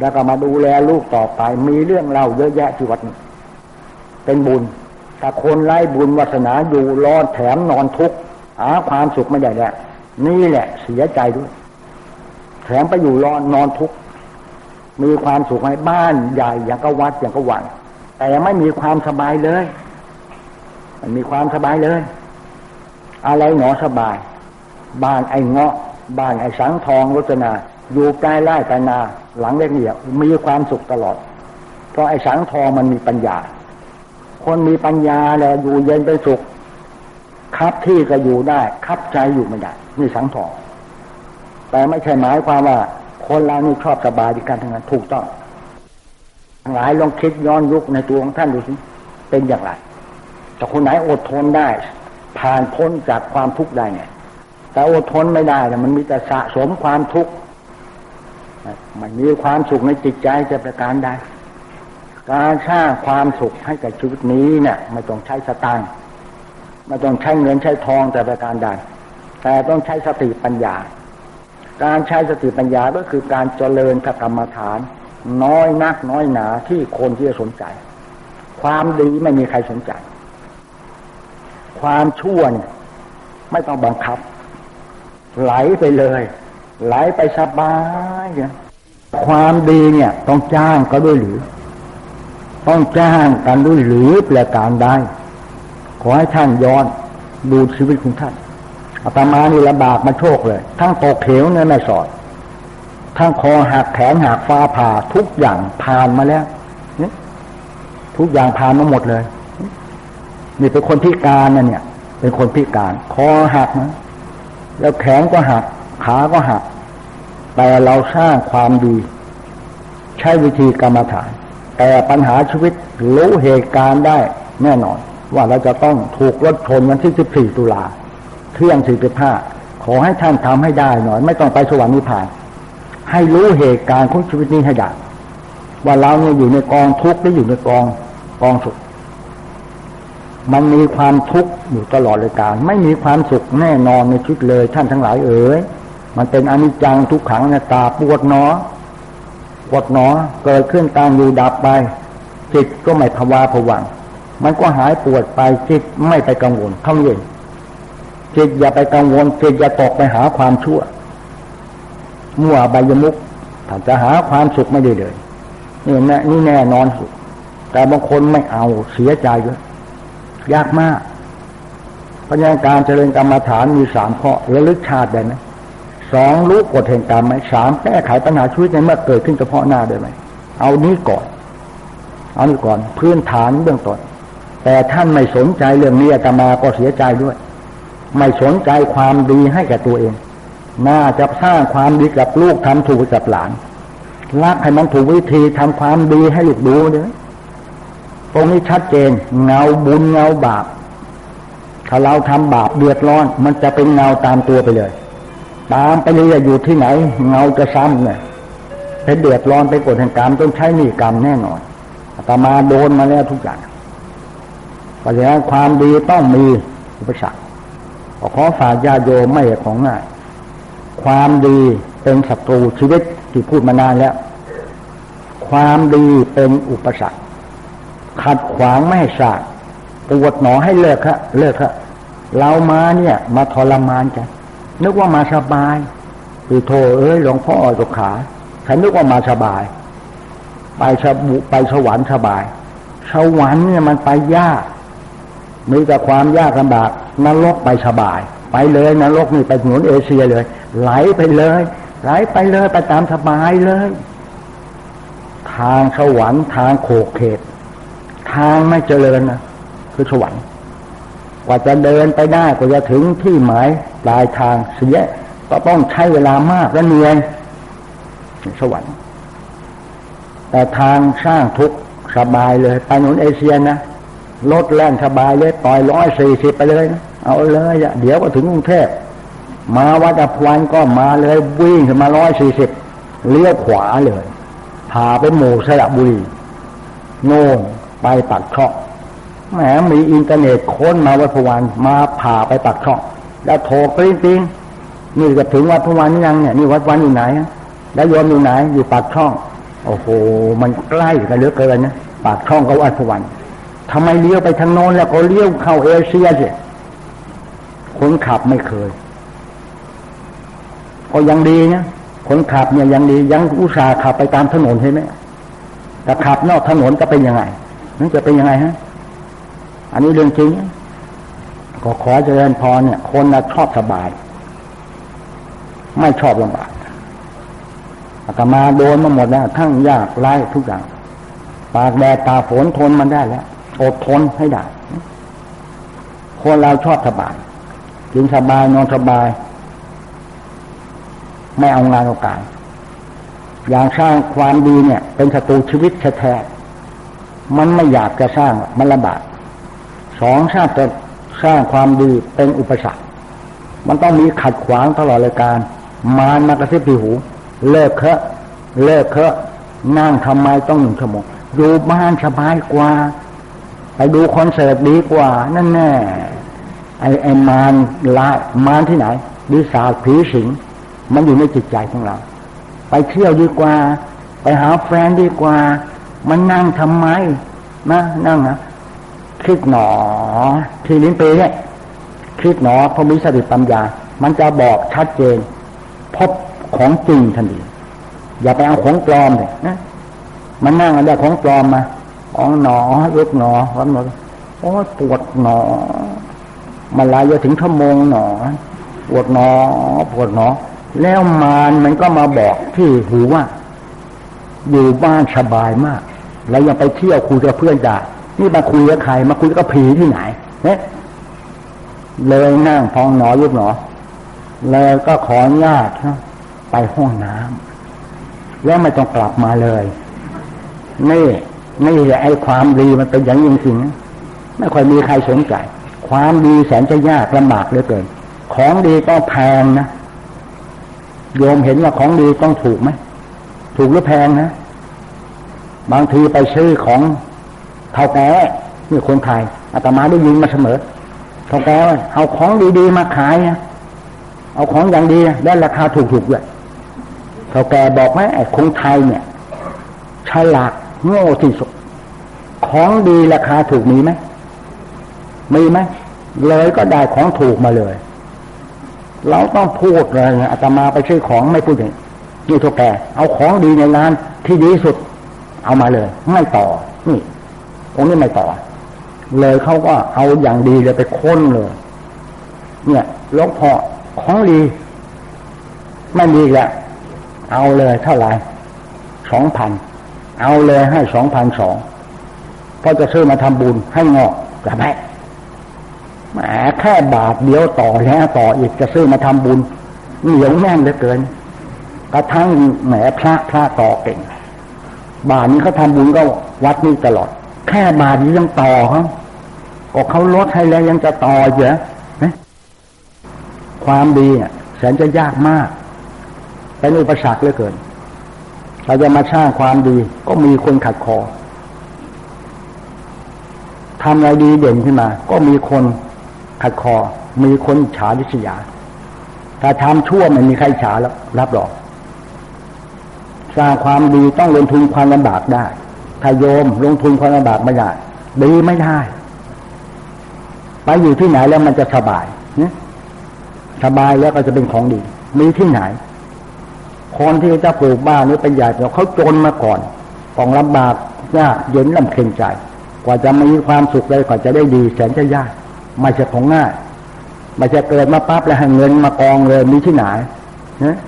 แล้วก็มาดูแลลูกต่อไป มีเรื่องเล่าเยอะแยะที่วัดนี้เป็นบุญแต่คนไร้บุญวาสนาอยู่รอดแถมนอนทุกข์หาความสุขไม่ได้แล้วนี่แหละเสียใจด้วย แถมไปอยู่รอนนอนทุกข์มีความสุขไหมบ้านใหญ่อย่างก็วัดอย่างก็วังแต่ไม่มีความสบายเลย มันมีความสบายเลย อะไรหนอสบาย บ้านไอ้เงาะ บ้านไอ้สังทองรจนา อยู่ใกล้ไร่ใกลนา หลังเล็กเนี่ยมีความสุขตลอด เพราะไอ้สังทองมันมีปัญญา คนมีปัญญาแล้วอยู่เย็นเป็นสุขคับที่ก็อยู่ได้ คับใจอยู่ไม่ได้นี่สังทอง แต่ไม่ใช่หมายความว่า คนเรานี่ชอบสบายดีกันทั้งนั้นถูกต้องหลายลองคิดย้อนยุคในตัวของท่านดูสิเป็นอย่างไรแต่คนไหนอดทนได้ ผ่านพ้นจากความทุกข์ได้เนี่ยแต่อดทนไม่ได้แต่มันมีแต่สะสมความทุกข์ มันมีความสุขในจิตใจจะประการใดการสร้างความสุขให้กับชีวิตนี้เนี่ยไม่ต้องใช้สตางค์ไม่ต้องใช้เงินใช้ทองแต่ประการใดแต่ต้องใช้สติปัญญา การใช้สติปัญญาก็คือการเจริญกรรมฐาน น้อยนักน้อยหนาที่คนที่จะสนใจ ความดีไม่มีใครสนใจ ความชั่วเนี่ยไม่ต้องบังคับ ไหลไปเลย ไหลไปสบายเนี่ยความดีเนี่ย ต้องจ้างก็ด้วยหรือ ต้องจ้างกันด้วยหรือแปลการได้ ขอให้ท่านย้อนดูชีวิตของท่านอาตมานี่ลำบากมาโชคเลย ทั้งตกเขวเนี่ยไม่สอด ทั้งคอหักแขนหักฟ้าผ่าทุกอย่างผ่านมาแล้วทุกอย่างผ่านมาหมดเลย นี่เป็นคนพิการนะเนี่ย เป็นคนพิการ คอหักนะแล้วแขนก็หัก ขาก็หัก แต่เราสร้างความดี ใช้วิธีกรรมฐาน แต่ปัญหาชีวิตรู้เหตุการณ์ได้แน่นอน ว่าเราจะต้องถูกรถชนวันที่สิบสี่ตุลาเที่ยงสี่สิบห้าขอให้ท่านทำให้ได้หน่อย ไม่ต้องไปสวรรค์นิพพาน ให้รู้เหตุการณ์ของชีวิตนี้ให้ได้ว่าเราเนี่ยอยู่ในกองทุกข์หรืออยู่ในกองกองสุข มันมีความทุกข์อยู่ตลอดเลยการ ไม่มีความสุขแน่นอนในชีวิตเลยท่านทั้งหลายเอ๋ย มันเป็นอนิจจังทุกขังในตาปวดเนาะวดหนอเกิดขึ้นตามอยู่ดับไป จิตก็ไม่ภาวาผวังมันก็หายปวดไปจิตไม่ไปกังวลเท่านี้จิตอย่าไปกังวลจิตอย่าตกไปหาความชั่ว มั่วใบยมุกถ้าจะหาความสุขไม่ได้เลยนี่แน่นี่แน่นอนสุข แต่บางคนไม่เอาเสียใจเยอะยากมากปัญญาการเจริญกรรมฐานมีสามข้อระลึกชาติได้ไหม สองรู้กฎแห่งกรรมไหมสามแก้ไขปัญหาชีวิตในเมื่อเกิดขึ้นเฉพาะหน้าได้ไหมเอานี้ก่อน เอานี้ก่อน พื้นฐานเบื้องต้นแต่ท่านไม่สนใจเรื่องนี้อาตมาก็เสียใจด้วย ไม่สนใจความดีให้แก่ตัวเอง น่าจะสร้างความดีกับลูกทำถูกกับหลานรักให้มันถูกวิธีทำความดีให้ลูกดูเลยตรงนี้ชัดเจน เงาบุญเงาบาปถ้าเราทำบาปเดือดร้อน มันจะเป็นเงาตามตัวไปเลย ตามไปเลยอยู่ที่ไหน เงาจะซ้ำเนี่ยเป็นเดือดร้อนไปกดแห่งกรรมต้องใช้หนี้กรรมแน่นอนแต่มาโดนมาแล้วทุกอย่างเพราะฉะนั้นความดีต้องมีอุปสรรคขอฝากญาโยมไม่ของง่าย ความดีเป็นศัตรูชีวิตที่พูดมานานแล้ว ความดีเป็นอุปสรรค ขัดขวางไม่ให้สร้างปวดหนอให้เลิกครับเลิกครับเรามาเนี่ย มาทรมานกัน นึกว่ามาสบายคือโทเอ้ยหลวงพ่ออจุขา ฉันนึกว่ามาสบาย ไปสบุไปสวรรค์สบาย สวรรค์เนี่ยมันไปยาก มีแต่ความยากลำบากนรกไปสบาย ไปเลยนรกนี่ไปถนนเอเชียเลย ไหลไปเลย ไหลไปเลยไปตามสบายเลย ทางสวรรค์ทางโขกเขต ทางไม่เจริญนะคือสวรรค์ กว่าจะเดินไปได้กว่าจะถึงที่หมายปลายทางเสียก็ต้องใช้เวลามากและเหนื่อยสวรรค์แต่ทางสร้างทุกสบายเลยไปนุนเอเชียนะรถแล่นสบายเลยปล่อยร้อยสี่สิบไปเลยนะเอาเลยอะเดี๋ยวก็ถึงกรุงเทพมาวัดพวันก็มาเลยวิ่งขึ้นมาร้อยสี่สิบเลี้ยวขวาเลยพาไปหมู่สระบุรีโน่นไปปักช่อง แหมมีอินเทอร์เน็ตค้นมาวัดพวันมาผ่าไปปักช่อง แล้วโทรกริ้งริ้งนี่จะถึงวัดพวันยังเนี่ยนี่วัดวันอยู่ไหน แล้วโยมอยู่ไหนอยู่ปากช่อง โอ้โห มันใกล้กันเหลือเกินนะปากช่องกับวัดพวันทำไมเลี้ยวไปทางโน้นแล้วก็เลี้ยวเข้าเอเชียสิคนขับไม่เคยก็ยังดีนะคนขับเนี่ยยังดียังอุตส่าห์ขับไปตามถนนใช่ไหมแต่ขับนอกถนนจะเป็นยังไงนั่นจะเป็นยังไงฮะ อันนี้เรื่องจริง ก็ขอเจริญพรเนี่ย คนนะชอบสบาย ไม่ชอบลำบากอาตมาโดนมาหมดแล้วทั้งยากไร้ทุกอย่าง ปากแดดตาฝนทนมันได้แล้วอดทนให้ได้ คนเราชอบสบายกินสบายนอนสบาย ไม่เอางานเอาการอย่างสร้างความดีเนี่ย เป็นศัตรูชีวิตแท้มันไม่อยากจะสร้างมันลำบาก สองชาติจะสร้างความดีเป็นอุปสรรค มันต้องมีขัดขวางตลอดรายการ มารมากระซิบที่หู เลิกเคอะเลิกเคอะนั่งทำไมต้องหนึ่งชั่วโมงอยู่บ้านสบายกว่า ไปดูคอนเสิร์ตดีกว่า นั่นแน่ไอไอมารลามารที่ไหนดีสาผีสิง มันอยู่ในจิตใจของเรา ไปเที่ยวดีกว่า ไปหาแฟนดีกว่า มันนั่งทำไมนะนั่งนะ คิดหนอ ทีลิ้นปีเนี่ยคิดหนอพอมีสติปัญญา มันจะบอกชัดเจน พบของจริงทันทีอย่าไปเอาของปลอมเลยนะมันนั่งอะไรของปลอมมาขอ๋อหนอลุกหนอวันหนอโอ้ปวดหนอมาลายถึงชั่วโมงหนอ ปวดหนอ ปวดหนอ แล้วมารมันก็มาบอกที่หูว่า อยู่บ้านสบายมาก แล้วยังไปเที่ยวคุยกับเพื่อนได้ นี่มาคุยกับใคร มาคุยกับผีที่ไหนเนี่ยเลยนั่งพองหนอยุบหนอ เลยก็ขออนุญาตไปห้องน้ำแล้วไม่ต้องกลับมาเลย นี่นี่ไอ้ความดีมันเป็นอย่างจริงไม่ค่อยมีใครสนใจความดีแสนจะยากลำบากเหลือเกิน ของดีต้องแพงนะโยมเห็นว่าของดีต้องถูกไหม ถูกหรือแพงนะ บางทีไปซื้อของ เท่าแก่นี่คนไทยอาตมาได้ยินมาเสมอเท่าแก่เอาของดีๆมาขายเอาของอย่างดีได้ราคาถูกๆด้วยเท่าแก่บอกไหมไอ้คนไทยเนี่ยฉลาดโง่ที่สุดของดีราคาถูกมีไหมมีไหมเลยก็ได้ของถูกมาเลย เราต้องพูดเลยอาตมาไปซื้อของไม่พูดอย่างนี่เท่าแก่เอาของดีในร้านที่ดีสุด เอามาเลย ไม่ต่อนี่ องนี้ไม่ต่อ เลยเขาก็เอาอย่างดีเลยไปค้นเลย เนี่ยหลวงพ่อของดี ไม่มีแหละเอาเลยเท่าไหร่สองพันเอาเลยให้สองพันสองพอจะซื้อมาทำบุญให้งอกกระแพะแหมแค่บาทเดียวต่อแล้วต่ออีกจะซื้อมาทำบุญเหนียวแน่นเหลือเกินกระทั่งแหมพระพระต่อเก่ง บาทนี้เขาทาบุญก็วัดนี้ตลอด แค่บาทนี้ยังต่อครับก็เขาลดให้แล้วยังจะต่อเยอะความดีแสนจะยากมาก เป็นอุปสรรคเหลือเกิน เราจะมาสร้างความดีก็มีคนขัดคอทำอะไรดีเด่นขึ้นมา ก็มีคนขัดคอ มีคนฉาดิษยา ถ้าทำชั่วไม่มีใครฉาแล้วรับรอง สร้างความดีต้องลงทุนความลำบากได้ ถ้าโยมลงทุนความลำบากไม่ได้ดีไม่ได้ ไปอยู่ที่ไหนแล้วมันจะสบายเนี่ยสบายแล้วก็จะเป็นของดี มีที่ไหน คนที่จะปลูกบ้านนี้เป็นใหญ่เขาจนมาก่อนต้องลำบากยากเย็นลำเค็งใจ กว่าจะมีความสุขเลยกว่าจะได้ดีแสนจะยากไม่ใช่ของง่ายไม่ใช่เกิดมาปั๊บแล้วให้เงินมากองเลยมีที่ไหนนะ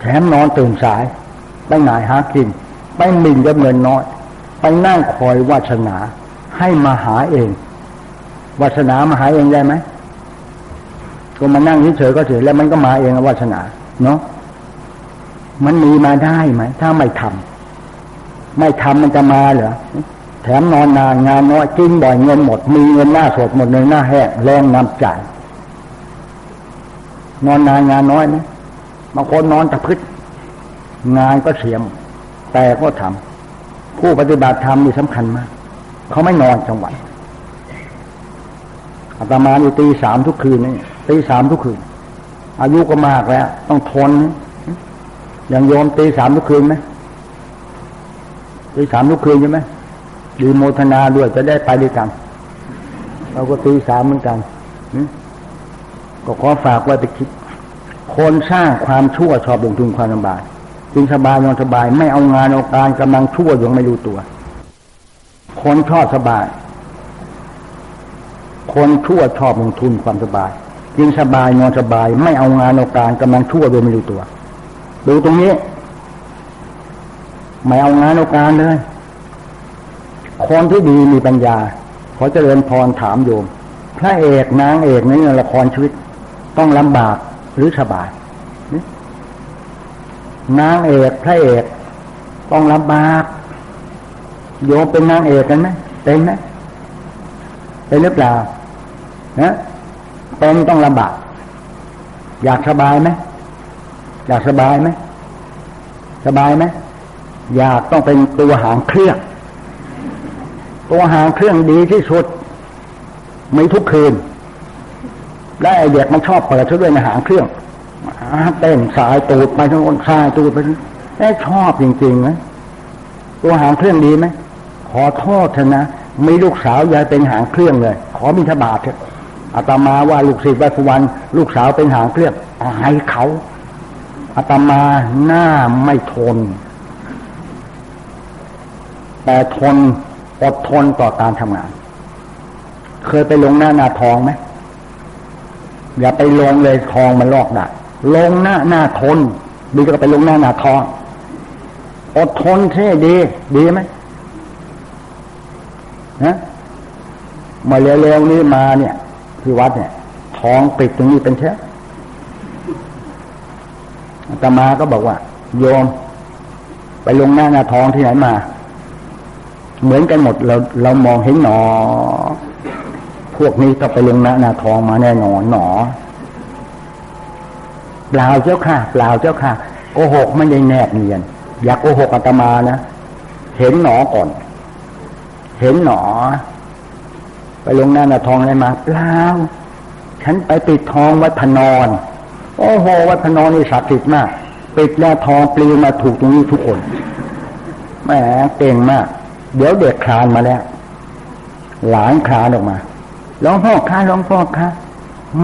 แถมนอนตื่นสายไปไหนหากิน ไปหมิ่นกับเงินน้อย ไปนั่งคอยวาสนาให้มาหาเองวาสนามาหาเองได้ไหมก็มานั่งเฉยก็เฉยแล้วมันก็มาเองวาสนาเนาะมันมีมาได้ไหมถ้าไม่ทำไม่ทำมันจะมาเหรอแถมนอนนานงานน้อยจิ้งบ่อยเงินหมด มีเงินหน้าสดหมดเลยหน้าแห้งแรงนำจ่ายนอนนานงานน้อยไหมบางคนนอนตะพึดงานก็เสียม แต่ก็ทำผู้ปฏิบัติธรรมนี่สำคัญมาก เขาไม่นอนจังหวัดอาตมาอยู่ตีสามทุกคืนนี่ตีสามทุกคืน อายุก็มากแล้ว ต้องทนอย่างโยมตีสามทุกคืนไหมตีสามทุกคืนใช่ไหมดีโมทนาด้วยจะได้ไปด้วยกันเราก็ตีสามเหมือนกันก็ขอฝากไว้ไปคิด คนสร้างความชั่วชอบลงทุนความลำบาก จึงสบายนอนสบาย ไม่เอางานเอาการกำลังชั่วอยังไม่รู้ตัว คนชอบสบาย คนชั่วชอบลงทุนความสบายจึงสบายนอนสบาย ไม่เอางานเอาการกำลังชั่วโดยไม่รู้ตัว ดูตรงนี้ ไม่เอางานเอาการเลยคนที่ดีมีปัญญา ขอเจริญพรถามโยม พระเอกนางเอกในละครชีวิต ต้องลำบากหรือสบาย นางเอกพระเอกต้องลำบากโยมเป็นนางเอกกันไหมเป็นไหมเป็นหรือเปล่านะเป็นต้องลำบาก อยากสบายไหมอยากสบายไหมสบายไหมอยากต้องเป็นตัวหางเครื่องตัวหางเครื่องดีที่สุด ไม่ทุกคืนและไอเด็กมันชอบเปิดซะด้วยในหางเครื่อง เต้นสายตูดไปทั้งคนสายตูดไปไอ้ชอบจริงๆนะตัวหางเครื่องดีไหมขอโทษเถอะนะมีลูกสาวยายเป็นหางเครื่องเลย ขอมิถบาทเถอะอาตมาว่าลูกศิษย์วัดสุวรรณลูกสาวเป็นหางเครื่องอายเขาอาตมาหน้าไม่ทน แต่ทนอดทนต่อการทำงาน เคยไปลงหน้านาทองไหมอย่าไปลงเลยทองมันลอกได้ ลงหน้าหน้าทนดีก็ไปลงหน้าหน้าทองอดทนใช่ดี ดีไหมนะมาเร็วๆนี้มาเนี่ย ที่วัดเนี่ยท้องปิดตรงนี้เป็นเช่อาตมาก็บอกว่า โยม ไปลงหน้าหน้าท้องที่ไหนมา เหมือนกันหมดเราเรามองเห็นหนอ พวกนี้ต้องไปลงหน้าหน้าท้องมาแน่นอนหนอ เปล่าเจ้าค่ะเปล่าเจ้าค่ะโกหกไม่ได้แนบเนียน อยากโกหกอาตมานะเห็นหนอก่อน เห็นหนอ ไปลงหน้าหน้าทองอะไรมาเปล่าฉันไปปิดทองวัดพนอนโอ้โหวัดพนอนนี่ศักดิ์สิทธิ์มากปิดหน้าทองปลิวมาถูกตรงนี้ทุกคนแหมเก่งมาก เดี๋ยวเด็กคลานมาแล้ว หลานคลานออกมาหลวงพ่อคะหลวงพ่อคะ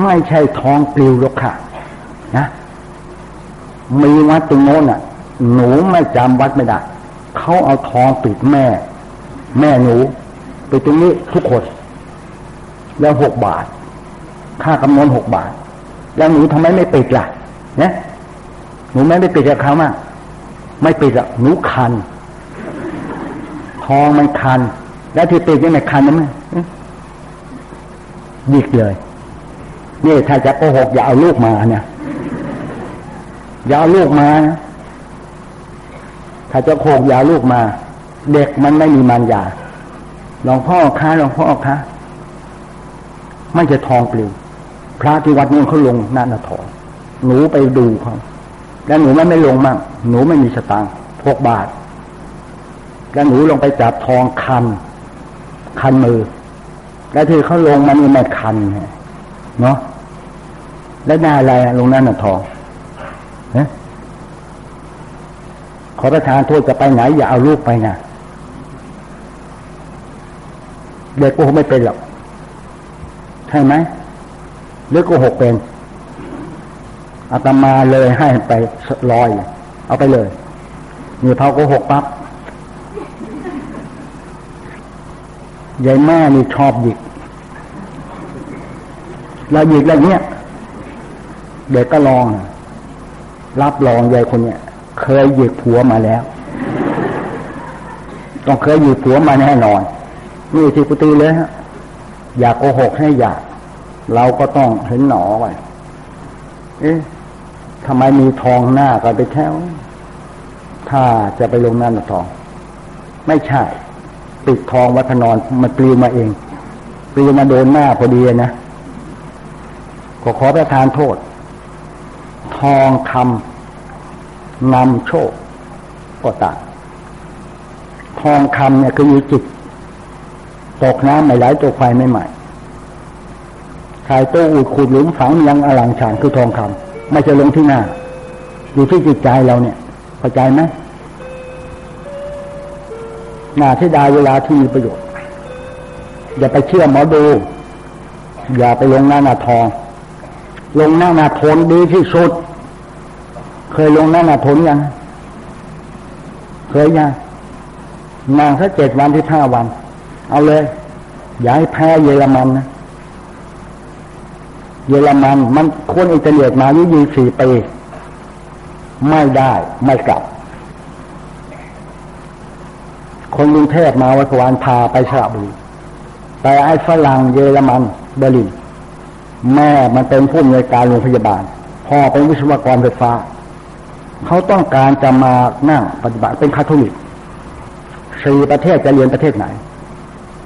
ไม่ใช่ทองปลิวหรอกค่ะ นะมีวัดตรงโน้นอะ หนูไม่จำวัดไม่ได้เขาเอาทองปิดแม่ แม่หนูไปตรงนี้ทุกคน แล้วหกบาท ค่ากำนวนหกบาท แล้วหนูทำไมไม่ปิดล่ะเนี่ยหนูไม่ไม่ปิดกับเขามากไม่ปิดอะหนูคัน ทองมันคัน แล้วที่ปิดนี่ไม่คันนะมั้ยดิกเลยนี่ถ้าจะโกหกอย่าเอาลูกมาเนี่ย อย่าลูกมา ถ้าจะโคกยาลูกมา เด็กมันไม่มีมันยาหลวงพ่อคะหลวงพ่อคะไม่จะทองปลิวพระที่วัดนู้นเขาลงนั่นนะทองหนูไปดูเขาแล้วหนูไม่ไม่ลงมั่งหนูไม่มีสตางค์พกบาท แล้วหนูลงไปจับทองคัน คันมือ แล้วที่เขาลงมันไม่คันเนาะแล้วหน้าอะไรลงนั่นน่ะทอง ขอประทานโทษจะไปไหน อย่าเอาลูกไปนะเด็กโกหกไม่เป็นหรอกใช่ไหมหรือโกหกเป็นอาตมาเลยให้ไปลอย เอาไปเลยมีเผาโกหกปั๊บยายแม่นี่ชอบหยิกเราหยิกอะไรเนี้ยเด็กก็ลอง รับรองยายคนเนี้ย เคยหยิกผัวมาแล้ว ต้องเคยหยิกผัวมาแน่นอนนี่ที่กุฏิเลยฮะอยากโกหกให้อยาก เราก็ต้องเห็นหนอไว้เอ๊ะทำไมมีทองหน้ากันไปแค่ถ้าจะไปลงนั่นทอง ไม่ใช่ ปิดทองวัฒนอนมันปลิวมาเองปลิวมาโดนหน้าพอดีนะขอขอประทานโทษ ทองคำ นำโชคก็ตามทองคำเนี่ยคือมีจิต ตกน้ำไม่ไหลตกไฟไม่ใหม่ชายโต้อุดขุดหลุมฝังยังอลังฉานคือทองคำไม่จะลงที่หน้า อยู่ที่จิตใจเราเนี่ยเข้าใจไหมหน้าที่ดาเวลาที่มีประโยชน์ อย่าไปเชื่อหมอดู อย่าไปลงหน้าหน้าทอง ลงหน้าหน้าทนดีที่สุด เคยลงนั่นน่ะผลยัง เคยยังนางสักเจ็ดวันที่ห้าวัน เอาเลย อย่าให้แพ้เยอรมันนะ เยอรมัน มันคนอิตาเลียมาอายุยี่สี่ปี ไม่ได้ไม่กลับ คนกรุงเทพมาวัดวานพาไปสระบุรีแต่ไอ้ฝรั่งเยอรมันเบอร์ลิน แม่มันเป็นผู้อำนวยการโรงพยาบาล พ่อเป็นวิศวกรไฟฟ้า เขาต้องการจะมานั่งปฏิบัติเป็นคาทอลิกสี่ประเทศจะเรียนประเทศไหน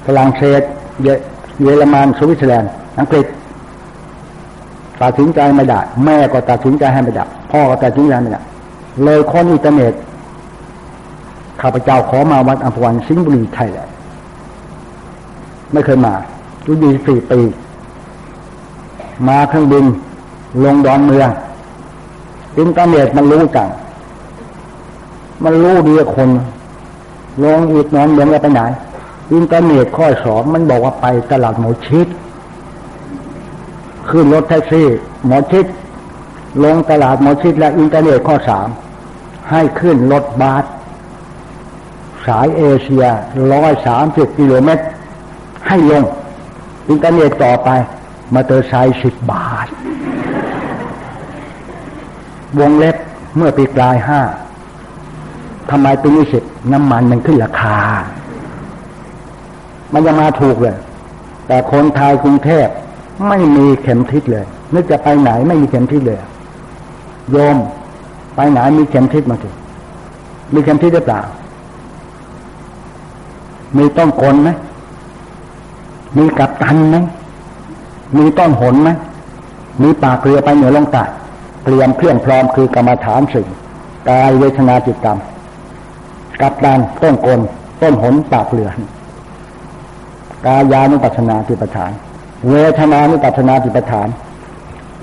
ฝรั่งเศสเยอรมันสวิตเซอร์แลนด์อังกฤษตัดสินใจไม่ได้แม่ก็ตัดสินใจให้ไม่ได้พ่อก็ตัดสินใจไม่ได้เลยค้นอินเทอร์เน็ตข้าพเจ้าขอมาวัดอัมพวันสิงห์บุรีไทยแหละไม่เคยมาอายุยี่สี่ปี มาเครื่องบินลงดอนเมือง อินเทอร์เน็ตมันรู้จังมันรู้ดีค้นลงอีกดอนเมืองแล้วไปไหนอินเทอร์เน็ตข้อสองมันบอกว่าไปตลาดหมอชิตขึ้นรถแท็กซี่หมอชิตลงตลาดหมอชิตและอินเทอร์เน็ตข้อสามให้ขึ้นรถบัสสายเอเชียร้อยสามสิบกิโลเมตร ให้ลง อินเทอร์เน็ตต่อไปมาเตอร์ไซค์สิบบาท วงเล็บเมื่อปีกลายห้าทำไมปีนี้สิบน้ำมันมันขึ้นราคา มันยังมาถูกเลย แต่คนไทยกรุงเทพไม่มีเข็มทิศเลย นึกจะไปไหนไม่มีเข็มทิศเลย โยม ไปไหนมีเข็มทิศมาสิมีเข็มทิศหรือเปล่า มีต้นกลไหมมีกับตันไหมมีต้นหนไหมมีปากเรือไปเหนือลงใต้ เตรียมเครื่องพร้อมคือกรรมฐานสิ่งกายเวทนาจิตกรรมกับตันต้นกลต้นหนปากเรือกายานุปัสนาติปฐาน เวทนานุปัสนาติปฐาน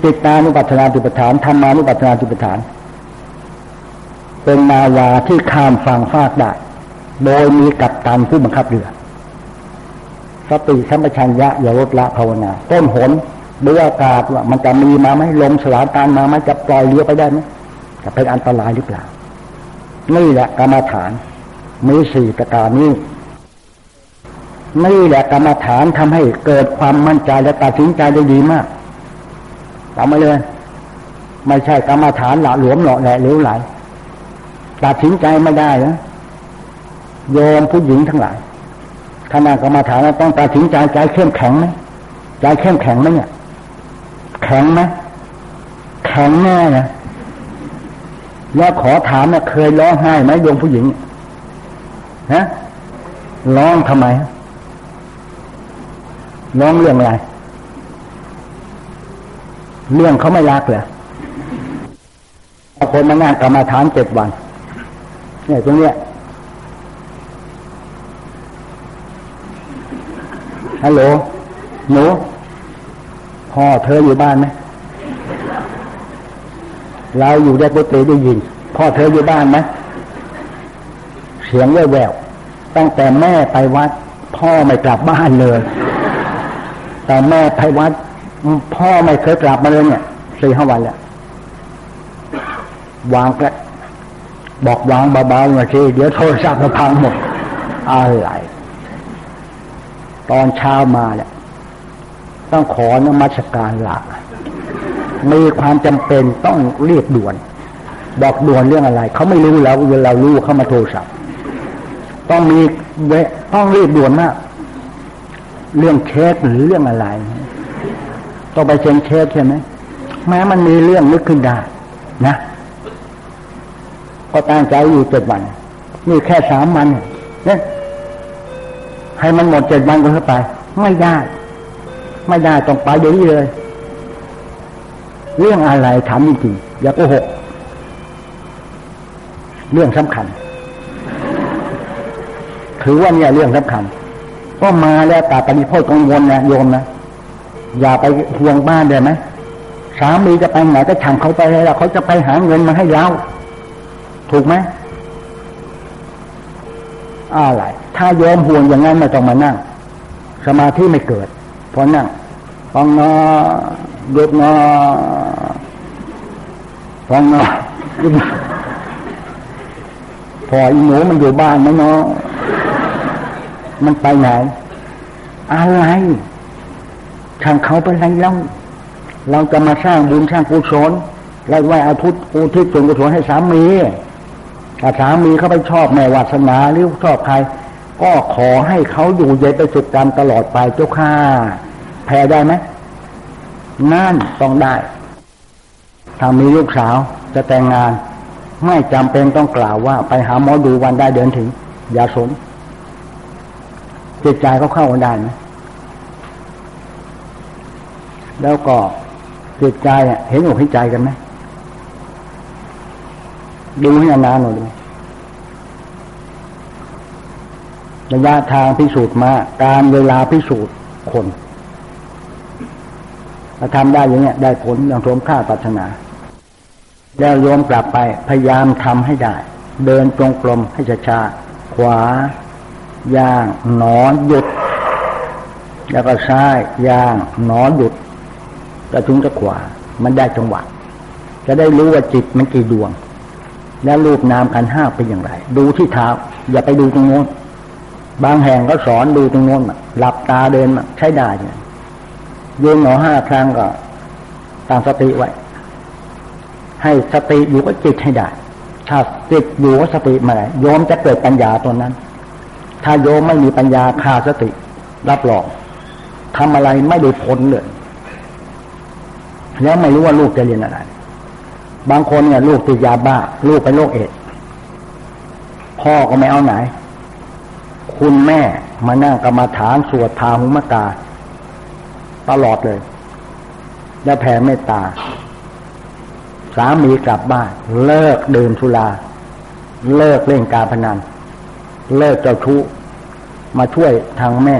จิตานุปัสนาติปฐานธรรมานุปัสนาติปฐาน เป็นนาวาที่ข้ามฝั่งฟากได้โดยมีกัปตันผู้บังคับเรือสติสัมปชัญญะอย่าลดละภาวนา ต้นหน ดูอากาศว่ามันจะมีมาไหมลมสลายการมาไหมจะปล่อยเรือไปได้ไหมจะเป็นอันตรายหรือเปล่า นี่แหละกรรมฐานมีสี่ประการนี้นี่แหละกรรมฐานทำให้เกิดความมั่นใจและตัดสินใจได้ดีมากจำไว้เลย ไม่ใช่กรรมฐานหละหลวมหล่อแหละเลี้ยวไหลตัดสินใจไม่ได้นะโยมผู้หญิงทั้งหลายขณะกรรมฐานต้องตัดสินใจใจเข้มแข็งไหมใจเข้มแข็งไหมเนี่ย แข็งไหมแข็งแน่นะแล้วขอถามเนี่ยเคยร้องไห้ไหมโยมผู้หญิงฮะร้องทำไมร้องเรื่องอะไรเรื่องเขาไม่รักเลยคนมางานกรรมาฐานเจ็ดวัน เนี่ยตรงเนี้ยฮัลโหลหนู พ่อเธออยู่บ้านไหมเราอยู่ได้กุฏิได้ยิน พ่อเธออยู่บ้านไหมเสียงแววๆตั้งแต่แม่ไปวัด พ่อไม่กลับบ้านเลยแต่แม่ไปวัด พ่อไม่เคยกลับมาเลยเนี่ยสี่ห้าวันแล้ววางกระบอกวางเบาๆหน่อยสิเดี๋ยวโทรศัพท์จะพังหมดอะไรตอนเช้ามาเนี่ย ต้องขอนมัสการลามีความจำเป็นต้องเรียกด่วน บอกด่วนเรื่องอะไร เขาไม่รู้แล้วเรารู้เขามาโทรศัพท์ ต้องมีเวต้องเรียบด่วนมาก เรื่องเช็คหรือเรื่องอะไร ต้องไปเช็คเช็คใช่ไหมแม้มันมีเรื่องนึกขึ้นได้นะก็ตั้งใจอยู่เจ็ดวัน นี่แค่สามวันเนี่ยให้มันหมดเจ็ดวันก็เข้าไป ไม่ได้ ไม่ได้ต้องไปเดี๋ยวนี้เลย เรื่องอะไรถามจริงๆอย่าโกหก เรื่องสำคัญ ถือว่าเนี่ยเรื่องสำคัญ ก็มาแล้วตาปฏิโทษกังวลนะโยมนะอย่าไปห่วงบ้านได้ไหมสามีจะไปไหนก็ช่างเขาไปแล้วเขาจะไปหาเงินมาให้เราถูกไหมอะไร ถ้ายอมห่วงอย่างนั้นไม่ต้องมานั่ง สมาธิไม่เกิด พอนั่งฟังนอหยุดนอฟังนอพออีหนูมันอยู่บ้านไหมเนาะมันไปไหนอะไรช่างเขาไปไรเราเราจะมาสร้างบุญสร้างกุศลเราไหวอาทุตอุทิศส่วนกุศลให้สามีถ้าสามีเขาไปชอบแม่วาสนาหรือชอบใคร ก็ขอให้เขาอยู่เย็นไปสุดกรรมตลอดไปเจ้าข้าแพ้ได้ไหมนั่นต้องได้ ถ้ามีลูกสาวจะแต่งงาน ไม่จำเป็นต้องกล่าวว่า ไปหาหมอดูวันได้เดือนถึง อย่าสมจิตใจเขาเข้ากันได้ไหมแล้วก็จิตใจเห็นอกเห็นใจกันไหมดูให้นานๆหน่อยดู ระยะทางพิสูจน์มา การเวลาพิสูจน์คนถ้าทำได้อย่างเนี้ย ได้ผลอย่างสมค่าปรารถนา แล้วโยมกลับไปพยายามทำให้ได้ เดินตรงกลมให้ช้าๆขวา ย่าง หนอนหยุด แล้วก็ซ้าย ย่าง หนอนหยุดก็ถึงจะขวา มันได้จังหวะจะได้รู้ว่าจิตมันกี่ดวง แล้วรูปนามขันห้าเป็นอย่างไร ดูที่เท้า อย่าไปดูตรงโน้น บางแห่งก็สอนดูตรงโน้นหลับตาเดินใช้ได้เนี่ยยืนหนอห้าครั้งก็ตั้งสติไว้ ให้สติอยู่กับจิตให้ได้ ถ้าจิตอยู่กับสติมาไหนโยมจะเกิดปัญญาตัวนั้น ถ้าโยมไม่มีปัญญาขาดสติ รับรองทำอะไรไม่ได้ผลเลยแล้วไม่รู้ว่าลูกจะเรียนอะไร บางคนเนี่ย ลูกติดยาบ้า ลูกเป็นโรคเอดพ่อก็ไม่เอาไหน คุณแม่มานั่งกรรมาฐานสวดทาหุมกา ตลอดเลย แล้วแผ่เมตตา สามีกลับบ้าน เลิกดื่มสุรา เลิกเล่นการพนัน เลิกเจ้าชู้มาช่วยทางแม่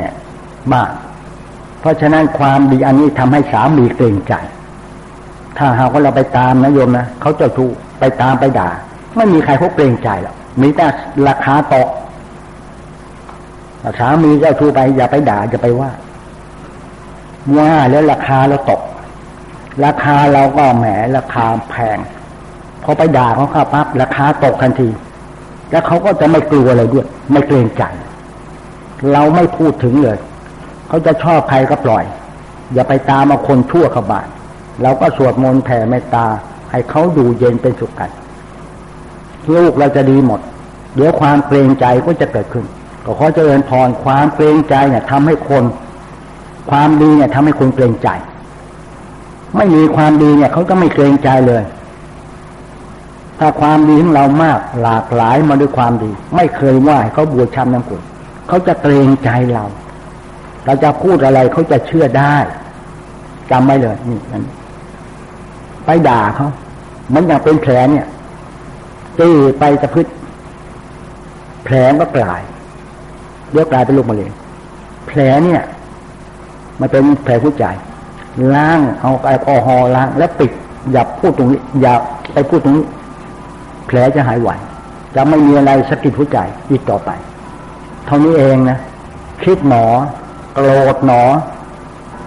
บ้าน เพราะฉะนั้นความดีอันนี้ทำให้สามีเกรงใจ ถ้าหากว่าเราไปตามนะโยมนะเขาเจ้าชู้ไปตามไปด่า ไม่มีใครเขาเกรงใจหรอกมีแต่ราคาตก สามีเจ้าชู้ไป อย่าไปด่าอย่าไปว่าว่าแล้วราคาเราตก ราคาเราก็แหมราคาแพงพอไปด่าเขาเข้าปั๊บราคาตกทันที แล้วเขาก็จะไม่กลัวอะไรด้วย ไม่เกรงใจเราไม่พูดถึงเลย เขาจะชอบใครก็ปล่อย อย่าไปตามมาคนชั่วขบาดเราก็สวดมนต์แผ่เมตตา ให้เขาดูเย็นเป็นสุขกันลูกเราจะดีหมด เดี๋ยวความเกรงใจก็จะเกิดขึ้น ก็ขอเจริญพรความเกรงใจเนี่ยทำให้คน ความดีเนี่ยทำให้คนเกรงใจ ไม่มีความดีเนี่ยเขาก็ไม่เกรงใจเลย ถ้าความดีของเรามากหลากหลายมาด้วยความดี ไม่เคยว่าเขาบวชช้ำน้ำกุดเขาจะเกรงใจเรา เราจะพูดอะไรเขาจะเชื่อได้จำไว้เลยนี่นันไปด่าเขามันอย่างเป็นแผลเนี่ยตีไปจะพึดแผลก็กลาย เรียกกลายเป็นลูกมะเร็งแผลเนี่ย มันเป็นแผลหัวใจล้างเอาแอลกอฮอล์ล้าง แล้วปิดอย่าพูดตรงนี้ อย่าไปพูดตรงนี้ แผลจะหายไหวจะไม่มีอะไรสะกิดหัวใจอีกต่อไป เท่านี้เองนะคิดหนอโกรธหนอ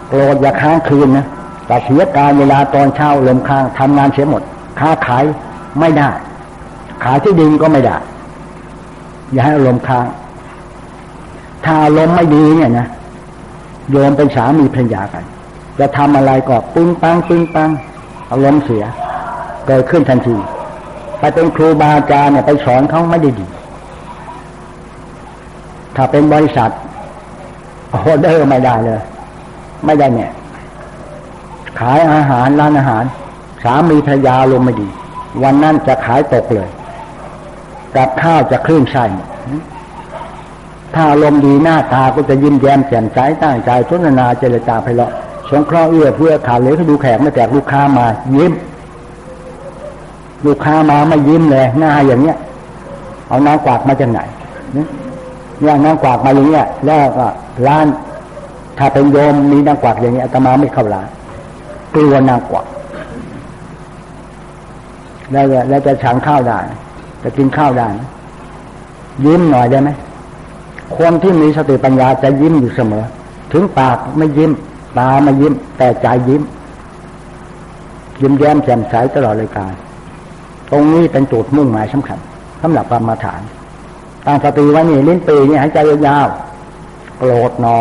โกรธอย่าค้างคืนนะแต่เสียการเวลาตอนเช้าลมค้างทำงานเสียหมด ค้าขายไม่ได้ ขายที่ดินก็ไม่ได้ อย่าให้อารมณ์ค้างาอารมไม่ดีเนี่ยนะโยมเป็นสามีภรรยากัน จะทำอะไรก็ปึ้งปังปึ้งปังอารมณ์เสียเกิดขึ้นทันทีไปเป็นครูบาอาจารย์เนี่ยไปสอนเขาไม่ได้ดี ถ้าเป็นบริษัทโอเดอร์ไม่ได้เลย ไม่ได้เนี่ย ขายอาหารร้านอาหาร สามีภรรยาลงไม่ดี วันนั้นจะขายตกเลยกับข้าวจะคลื่นใส่ ถ้าลมดีหน้าตาก็จะยิ้มแย้มแจ่มใสตั้งใจสนนาเจรจาไพเราะสงเคราะห์เอื้อเพื่อข่าวเลยเขาดูแขกไม่แตกลูกค้ามา ยิ้ม ลูกค้ามาไม่ยิ้มเลยหน้าอย่างเนี้ย เอาน้ำกวากมาจากไหนเนี่ยน้ำกวากมาอย่างเนี้ยแล้วก็ร้าน ถ้าเป็นโยมมีน้ำกวากอย่างเนี้อาตมาไม่เข้าร้านกลัวนางกวากแล้วแล้วจะฉันข้าวได้จะกินข้าวได้ยิ้มหน่อยได้ไหม คนที่มีสติปัญญาจะยิ้มอยู่เสมอ ถึงปากไม่ยิ้ม ตาไม่ยิ้ม แต่ใจยิ้ม ยิ้มแย้มแจ่มใสตลอดเลยการตรงนี้เป็นจุดมุ่งหมายสำคัญสำหรับกรรมาฐานตั้งสติไว้นี่ลิ้นปีนี่หายใจยาวๆโกรธหนอ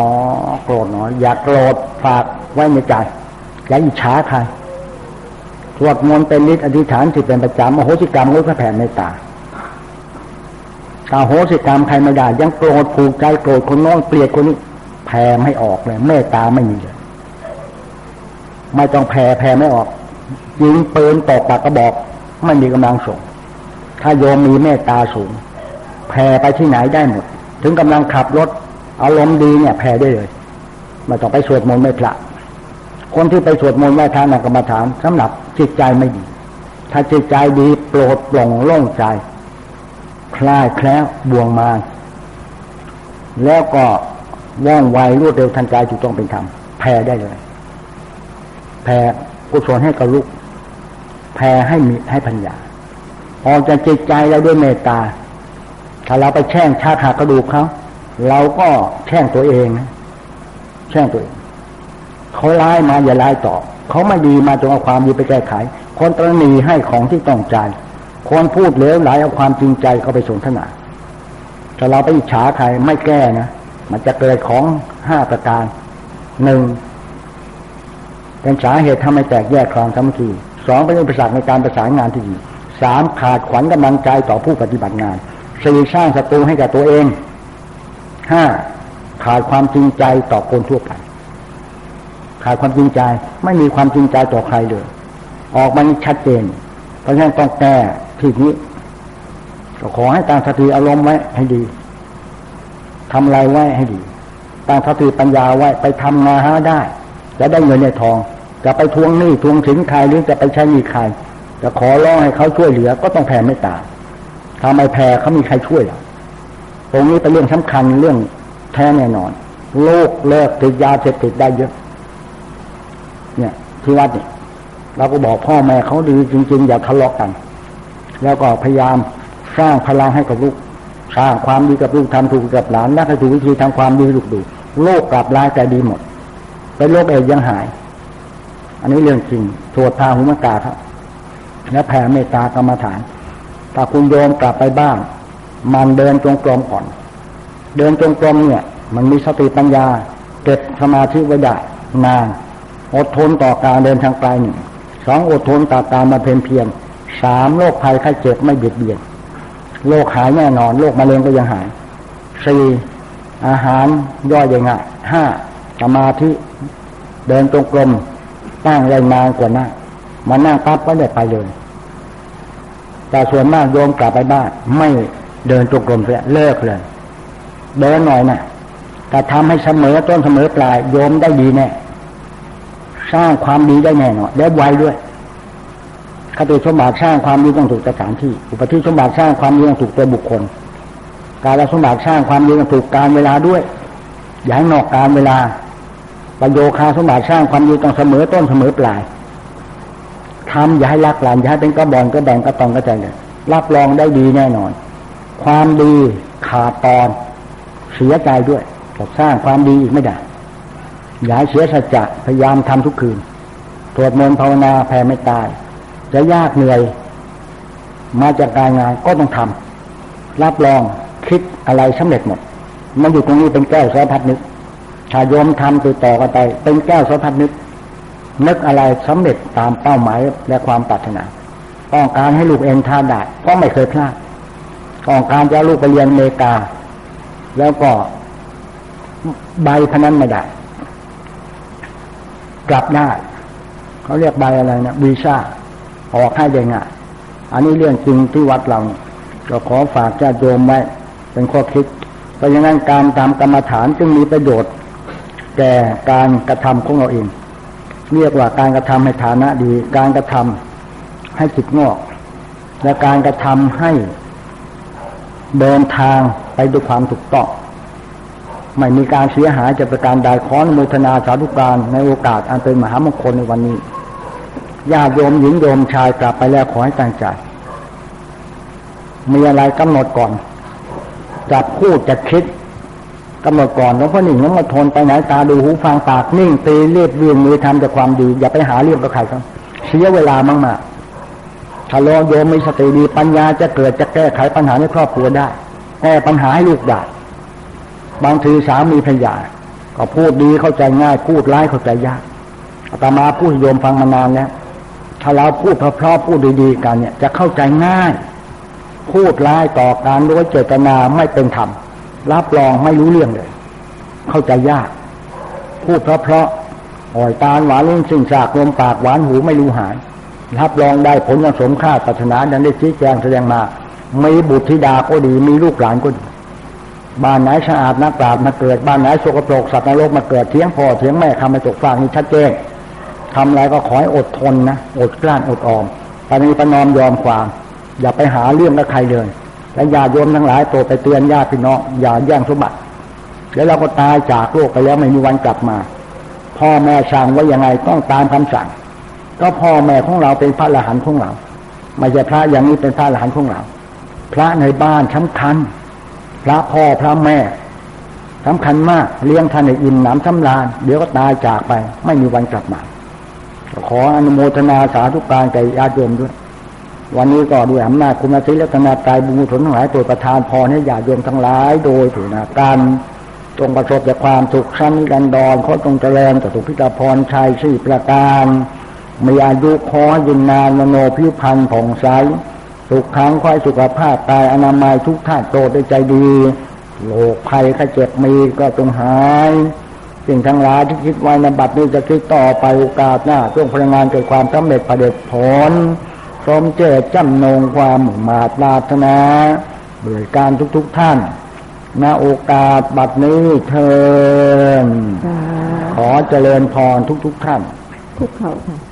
โกรธหนอ อย่าโกรธฝากไว้ในใจอย่าอิจฉาใครสวดมนต์เป็นนิดอธิษฐานสิเป็นประจำโอโหสิกรรมก็แผ่เมตตา อาโหสิกรรมใครไม่ได้ยังโกรธผูกใจโกรธคนน้องเกลียดคนนี้แผ่ไม่ออกเลยเมตตาไม่มีเลยไม่ต้องแผ่แผ่ไม่ออกยิงปืนตกปากกระบอก ไม่มีกำลังส่ง ถ้าโยมมีเมตตาสูงแผ่ไปที่ไหนได้หมด ถึงกำลังขับรถอารมณ์ดีเนี่ยแพ้ได้เลยไม่ต้องไปสวดมนต์ไม่พระคนที่ไปสวดมนต์ไหว้พระนักกรรมฐานสำหรับจิตใจไม่ดี ถ้าจิตใจดีโปรดปลงโล่งใจ คลายแคล้วบ่วงมาแล้วก็ว่องไวรวดเร็วทันใจจุดต้องเป็นธรรมแพ้ได้เลยแพ้กุศลให้กับลูกแพ้ให้มีให้พัญญาออกจากจิตใจเราด้วยเมตตา ถ้าเราไปแช่งชาขากระดูกเขาเราก็แช่งตัวเองนะแช่งตัวเองเขาร้ายมาอย่าร้ายตอบเขาไม่ดีมาจงเอาความดีไปแก้ไข คนตรณีให้ของที่ต้องใจ คนพูดเลวไหลเอาความจริงใจเข้าไปสนทนาถ้าเราไปอิจฉาใครไม่แก้นะมันจะเกิดของห้าประการหนึ่งเป็นสาเหตุทำให้แตกแยกคลองสามัคคีสองเป็นอุปสรรคในการประสานงานที่ดีสามขาดขวัญกำลังใจต่อผู้ปฏิบัติงานสี่สร้างศัตรูให้กับตัวเองห้าขาดความจริงใจต่อคนทั่วไปขาดความจริงใจ ไม่มีความจริงใจต่อใครเลย ออกมาชัดเจน เพราะฉะนั้นต้องแก้ ที่นี้ก็ขอให้ตั้งสติอารมณ์ไว้ให้ดีทำอะไรไว้ให้ดีตั้งสติปัญญาไว้ไปทำงานหาได้ จะได้เงินในทอง จะไปทวงหนี้ทวงสินใครหรือจะไปใช้หนี้ใครจะขอร้องให้เขาช่วยเหลือ ก็ต้องแผ่เมตตาถ้าไม่แผ่เขามีใครช่วยหรอตรงนี้เป็นเรื่องสำคัญเรื่องแท้แน่นอน โลกเลิกติดยาเสพติดได้เยอะ เนี่ยที่วัดเนี่ยเราก็บอกพ่อแม่เขาดีจริง ๆ อย่าทะเลาะกัน แล้วก็พยายามสร้างพลังให้กับลูก สร้างความดีกับลูกทำถูกกับหลานนักให้ถูกวิธีทำความดีลูกดูโลกกลับร้ายแต่ดีหมดเป็นโรคเอดยังหาย อันนี้เรื่องจริงสวดพาหุมกาครับแล้วแผ่เมตตากรรมฐาน ถ้าคุณโยมกลับไปบ้างมันเดินจงกรมก่อน เดินจงกรมเนี่ย มันมีสติปัญญาเก็บสมาธิไว้ได้นาน อดทนต่อการเดินทางไกลหนึ่งสองอดทนต่อการมาเพียนเพียน สามโรคภัยไข้เจ็บไม่เบียดเบียนโรคหายแน่นอนโรคมะเร็งก็ยังหายสี่อาหารย่อยยังไงห้าสมาธิเดินจงกรมตั้งแรงนานกว่านั่งมานั่งปั๊บก็ได้ไปเลย แต่ส่วนมากโยมกลับไปบ้านไม่เดินจงกรมเสียเลิกเลยเดินหน่อยนะ่ะแต่ทำให้เสมอต้นเสมอปลายโยมได้ดีแน่สร้างความดีได้แน่นอนได้ไวด้วย คติสมบัติสร้างความดีต้องถูกสถานที่ อุปธิสมบัติสร้างความดีต้องถูกตัวบุคคล การสมบัติสร้างความดีต้องถูกการเวลาด้วย อย่างนอกการเวลาประโยคาสมบัติสร้างความดีต้องเสมอต้นเสมอปลายทำอย่าให้ลักหลานอย่าให้เป็นกระบอนกระแบงกระตองกระใจเลยรับรองได้ดีแน่นอน ความดีขาดตอนเสียใจด้วยจะสร้างความดีอีกไม่ได้อย่าเสียสัจจะพยายามทำทุกคืนตรวจมนภาวนาแผ่ไม่ตาย จะยากเหนื่อย มาจากการงานก็ต้องทำรับรองคิดอะไรสำเร็จหมด มันอยู่ตรงนี้เป็นแก้วสารพัดนึกถ้าโยมทำติดต่อกันไป เป็นแก้วสารพัดนึก นึกอะไรสำเร็จตามเป้าหมายและความปรารถนาต้องการให้ลูกเอ็นทานได้ก็ไม่เคยพลาดต้องการจะลูกไปเรียนอเมริกา แล้วก็ใบพนันไม่ได้ กลับได้ เขาเรียกใบอะไรนะวีซ่า ออกให้ได้ง่ายอันนี้เรื่องจริงที่วัดเราเราขอฝากญาติโยมไว้ เป็นข้อคิด เพราะฉะนั้นการตามกรรมฐานจึงมีประโยชน์แก่การกระทำของเราเอง เรียกว่าการกระทำให้ฐานะดี การกระทำให้จิตงอก และการกระทำให้เดินทางไปด้วยความถูกต้องไม่มีการเสียหายจากประการใดขอนโมทนาสาธุการในโอกาสอันเป็นมหามงคลในวันนี้ ญาติโยมหญิงโยมชายกลับไปแล้วขอให้ตั้งใจ มีอะไรกำหนดก่อนจะพูดจะคิดกำหนดก่อนหลวงพ่อหนึ่งน้องมาทนไปไหนตาดูหูฟังปากนิ่งตีเรียบเรียงมือทำแต่ความดี อย่าไปหาเรื่องกับใครครับเสียเวลามากมาถ้าลอโยมมีสติดีปัญญาจะเกิดจะแก้ไขปัญหาในครอบครัวได้แก้ปัญหาให้ลูกได้บางทีสามีพยาก็พูดดีเข้าใจง่าย พูดร้ายเข้าใจยากอาตมาพูดโยมฟังมานานแล้ว ถ้าเราพูดเพราะๆพูดดีๆกันเนี่ย จะเข้าใจง่าย พูดร้ายต่อการด้วยเจตนาไม่เป็นธรรมรับรองไม่รู้เรื่องเลย เข้าใจยาก พูดเพราะเพาะอ่อยตาหวานลิ้นสิ่งสากลมปากหวานหูไม่รู้หายรับรองได้ผลยังสมค่าปัฒนาดังได้ชี้แจงแสดงมามีบุตรธิดาก็ดีมีลูกหลานก็ดีบ้านไหนสะอาดนักปราบมาเกิดบ้านไหนสกปรกสัตว์นรกมาเกิดเทียงพ่อเทียงแม่คำมาตกฟางนี่ชัดเจน ทำอะไรก็ขอให้อดทนนะอดกลั้นอดออมปณีประนอมยอมความ อย่าไปหาเรื่องกับใครเลยและญาติโยมทั้งหลายโปรดไปเตือนญาติพี่น้องอย่าแย่งสมบัติแล้วเราก็ตายจากโลกไปแล้วไม่มีวันกลับมา พ่อแม่สั่งว่ายังไงต้องตามคำสั่ง ก็พ่อแม่ของเราเป็นพระอรหันต์ของเราไม่ใช่พระอย่างนี้เป็นพระอรหันต์ของเรา พระในบ้านสำคัญ พระพ่อพระแม่สำคัญมากเลี้ยงท่านในอิ่มหนำสำราญเดี๋ยวก็ตายจากไป ไม่มีวันกลับมา ขออนุโมทนาสาธุการแก่ญาติโยมด้วย วันนี้ก็ด้วยอำนาจคุณศิลและนาตายบุญกุศลหลายโปรดประทานพรให้ญาติโยมทั้งหลาย โดยถูกนาการจงประสบแต่ความสุขชั้นกันดอนขอจงเจริญต่อสุพิตาพรชัยสี่ประการมีอายุขอยืนนานมโนพิพันธ์ผ่องใสสุขขังควายสุขภาพกายอนามัยทุกท่านโตได้ใจดีโรคภัยข้าเจ็บมีก็จงหาย สิ่งทั้งหลายที่คิดไว้ในบัดนี้จะคิดต่อไปโอกาสหน้าช่วงพลังงานเกิดความสำเร็จประเด็จผลพร้อมเจอจำนงความมาตราธนาเบื่อการทุกๆทท่านณโอกาสบัดนี้เทินขอเจริญพรทุก ๆทท่าน ทุกเขาค่ะ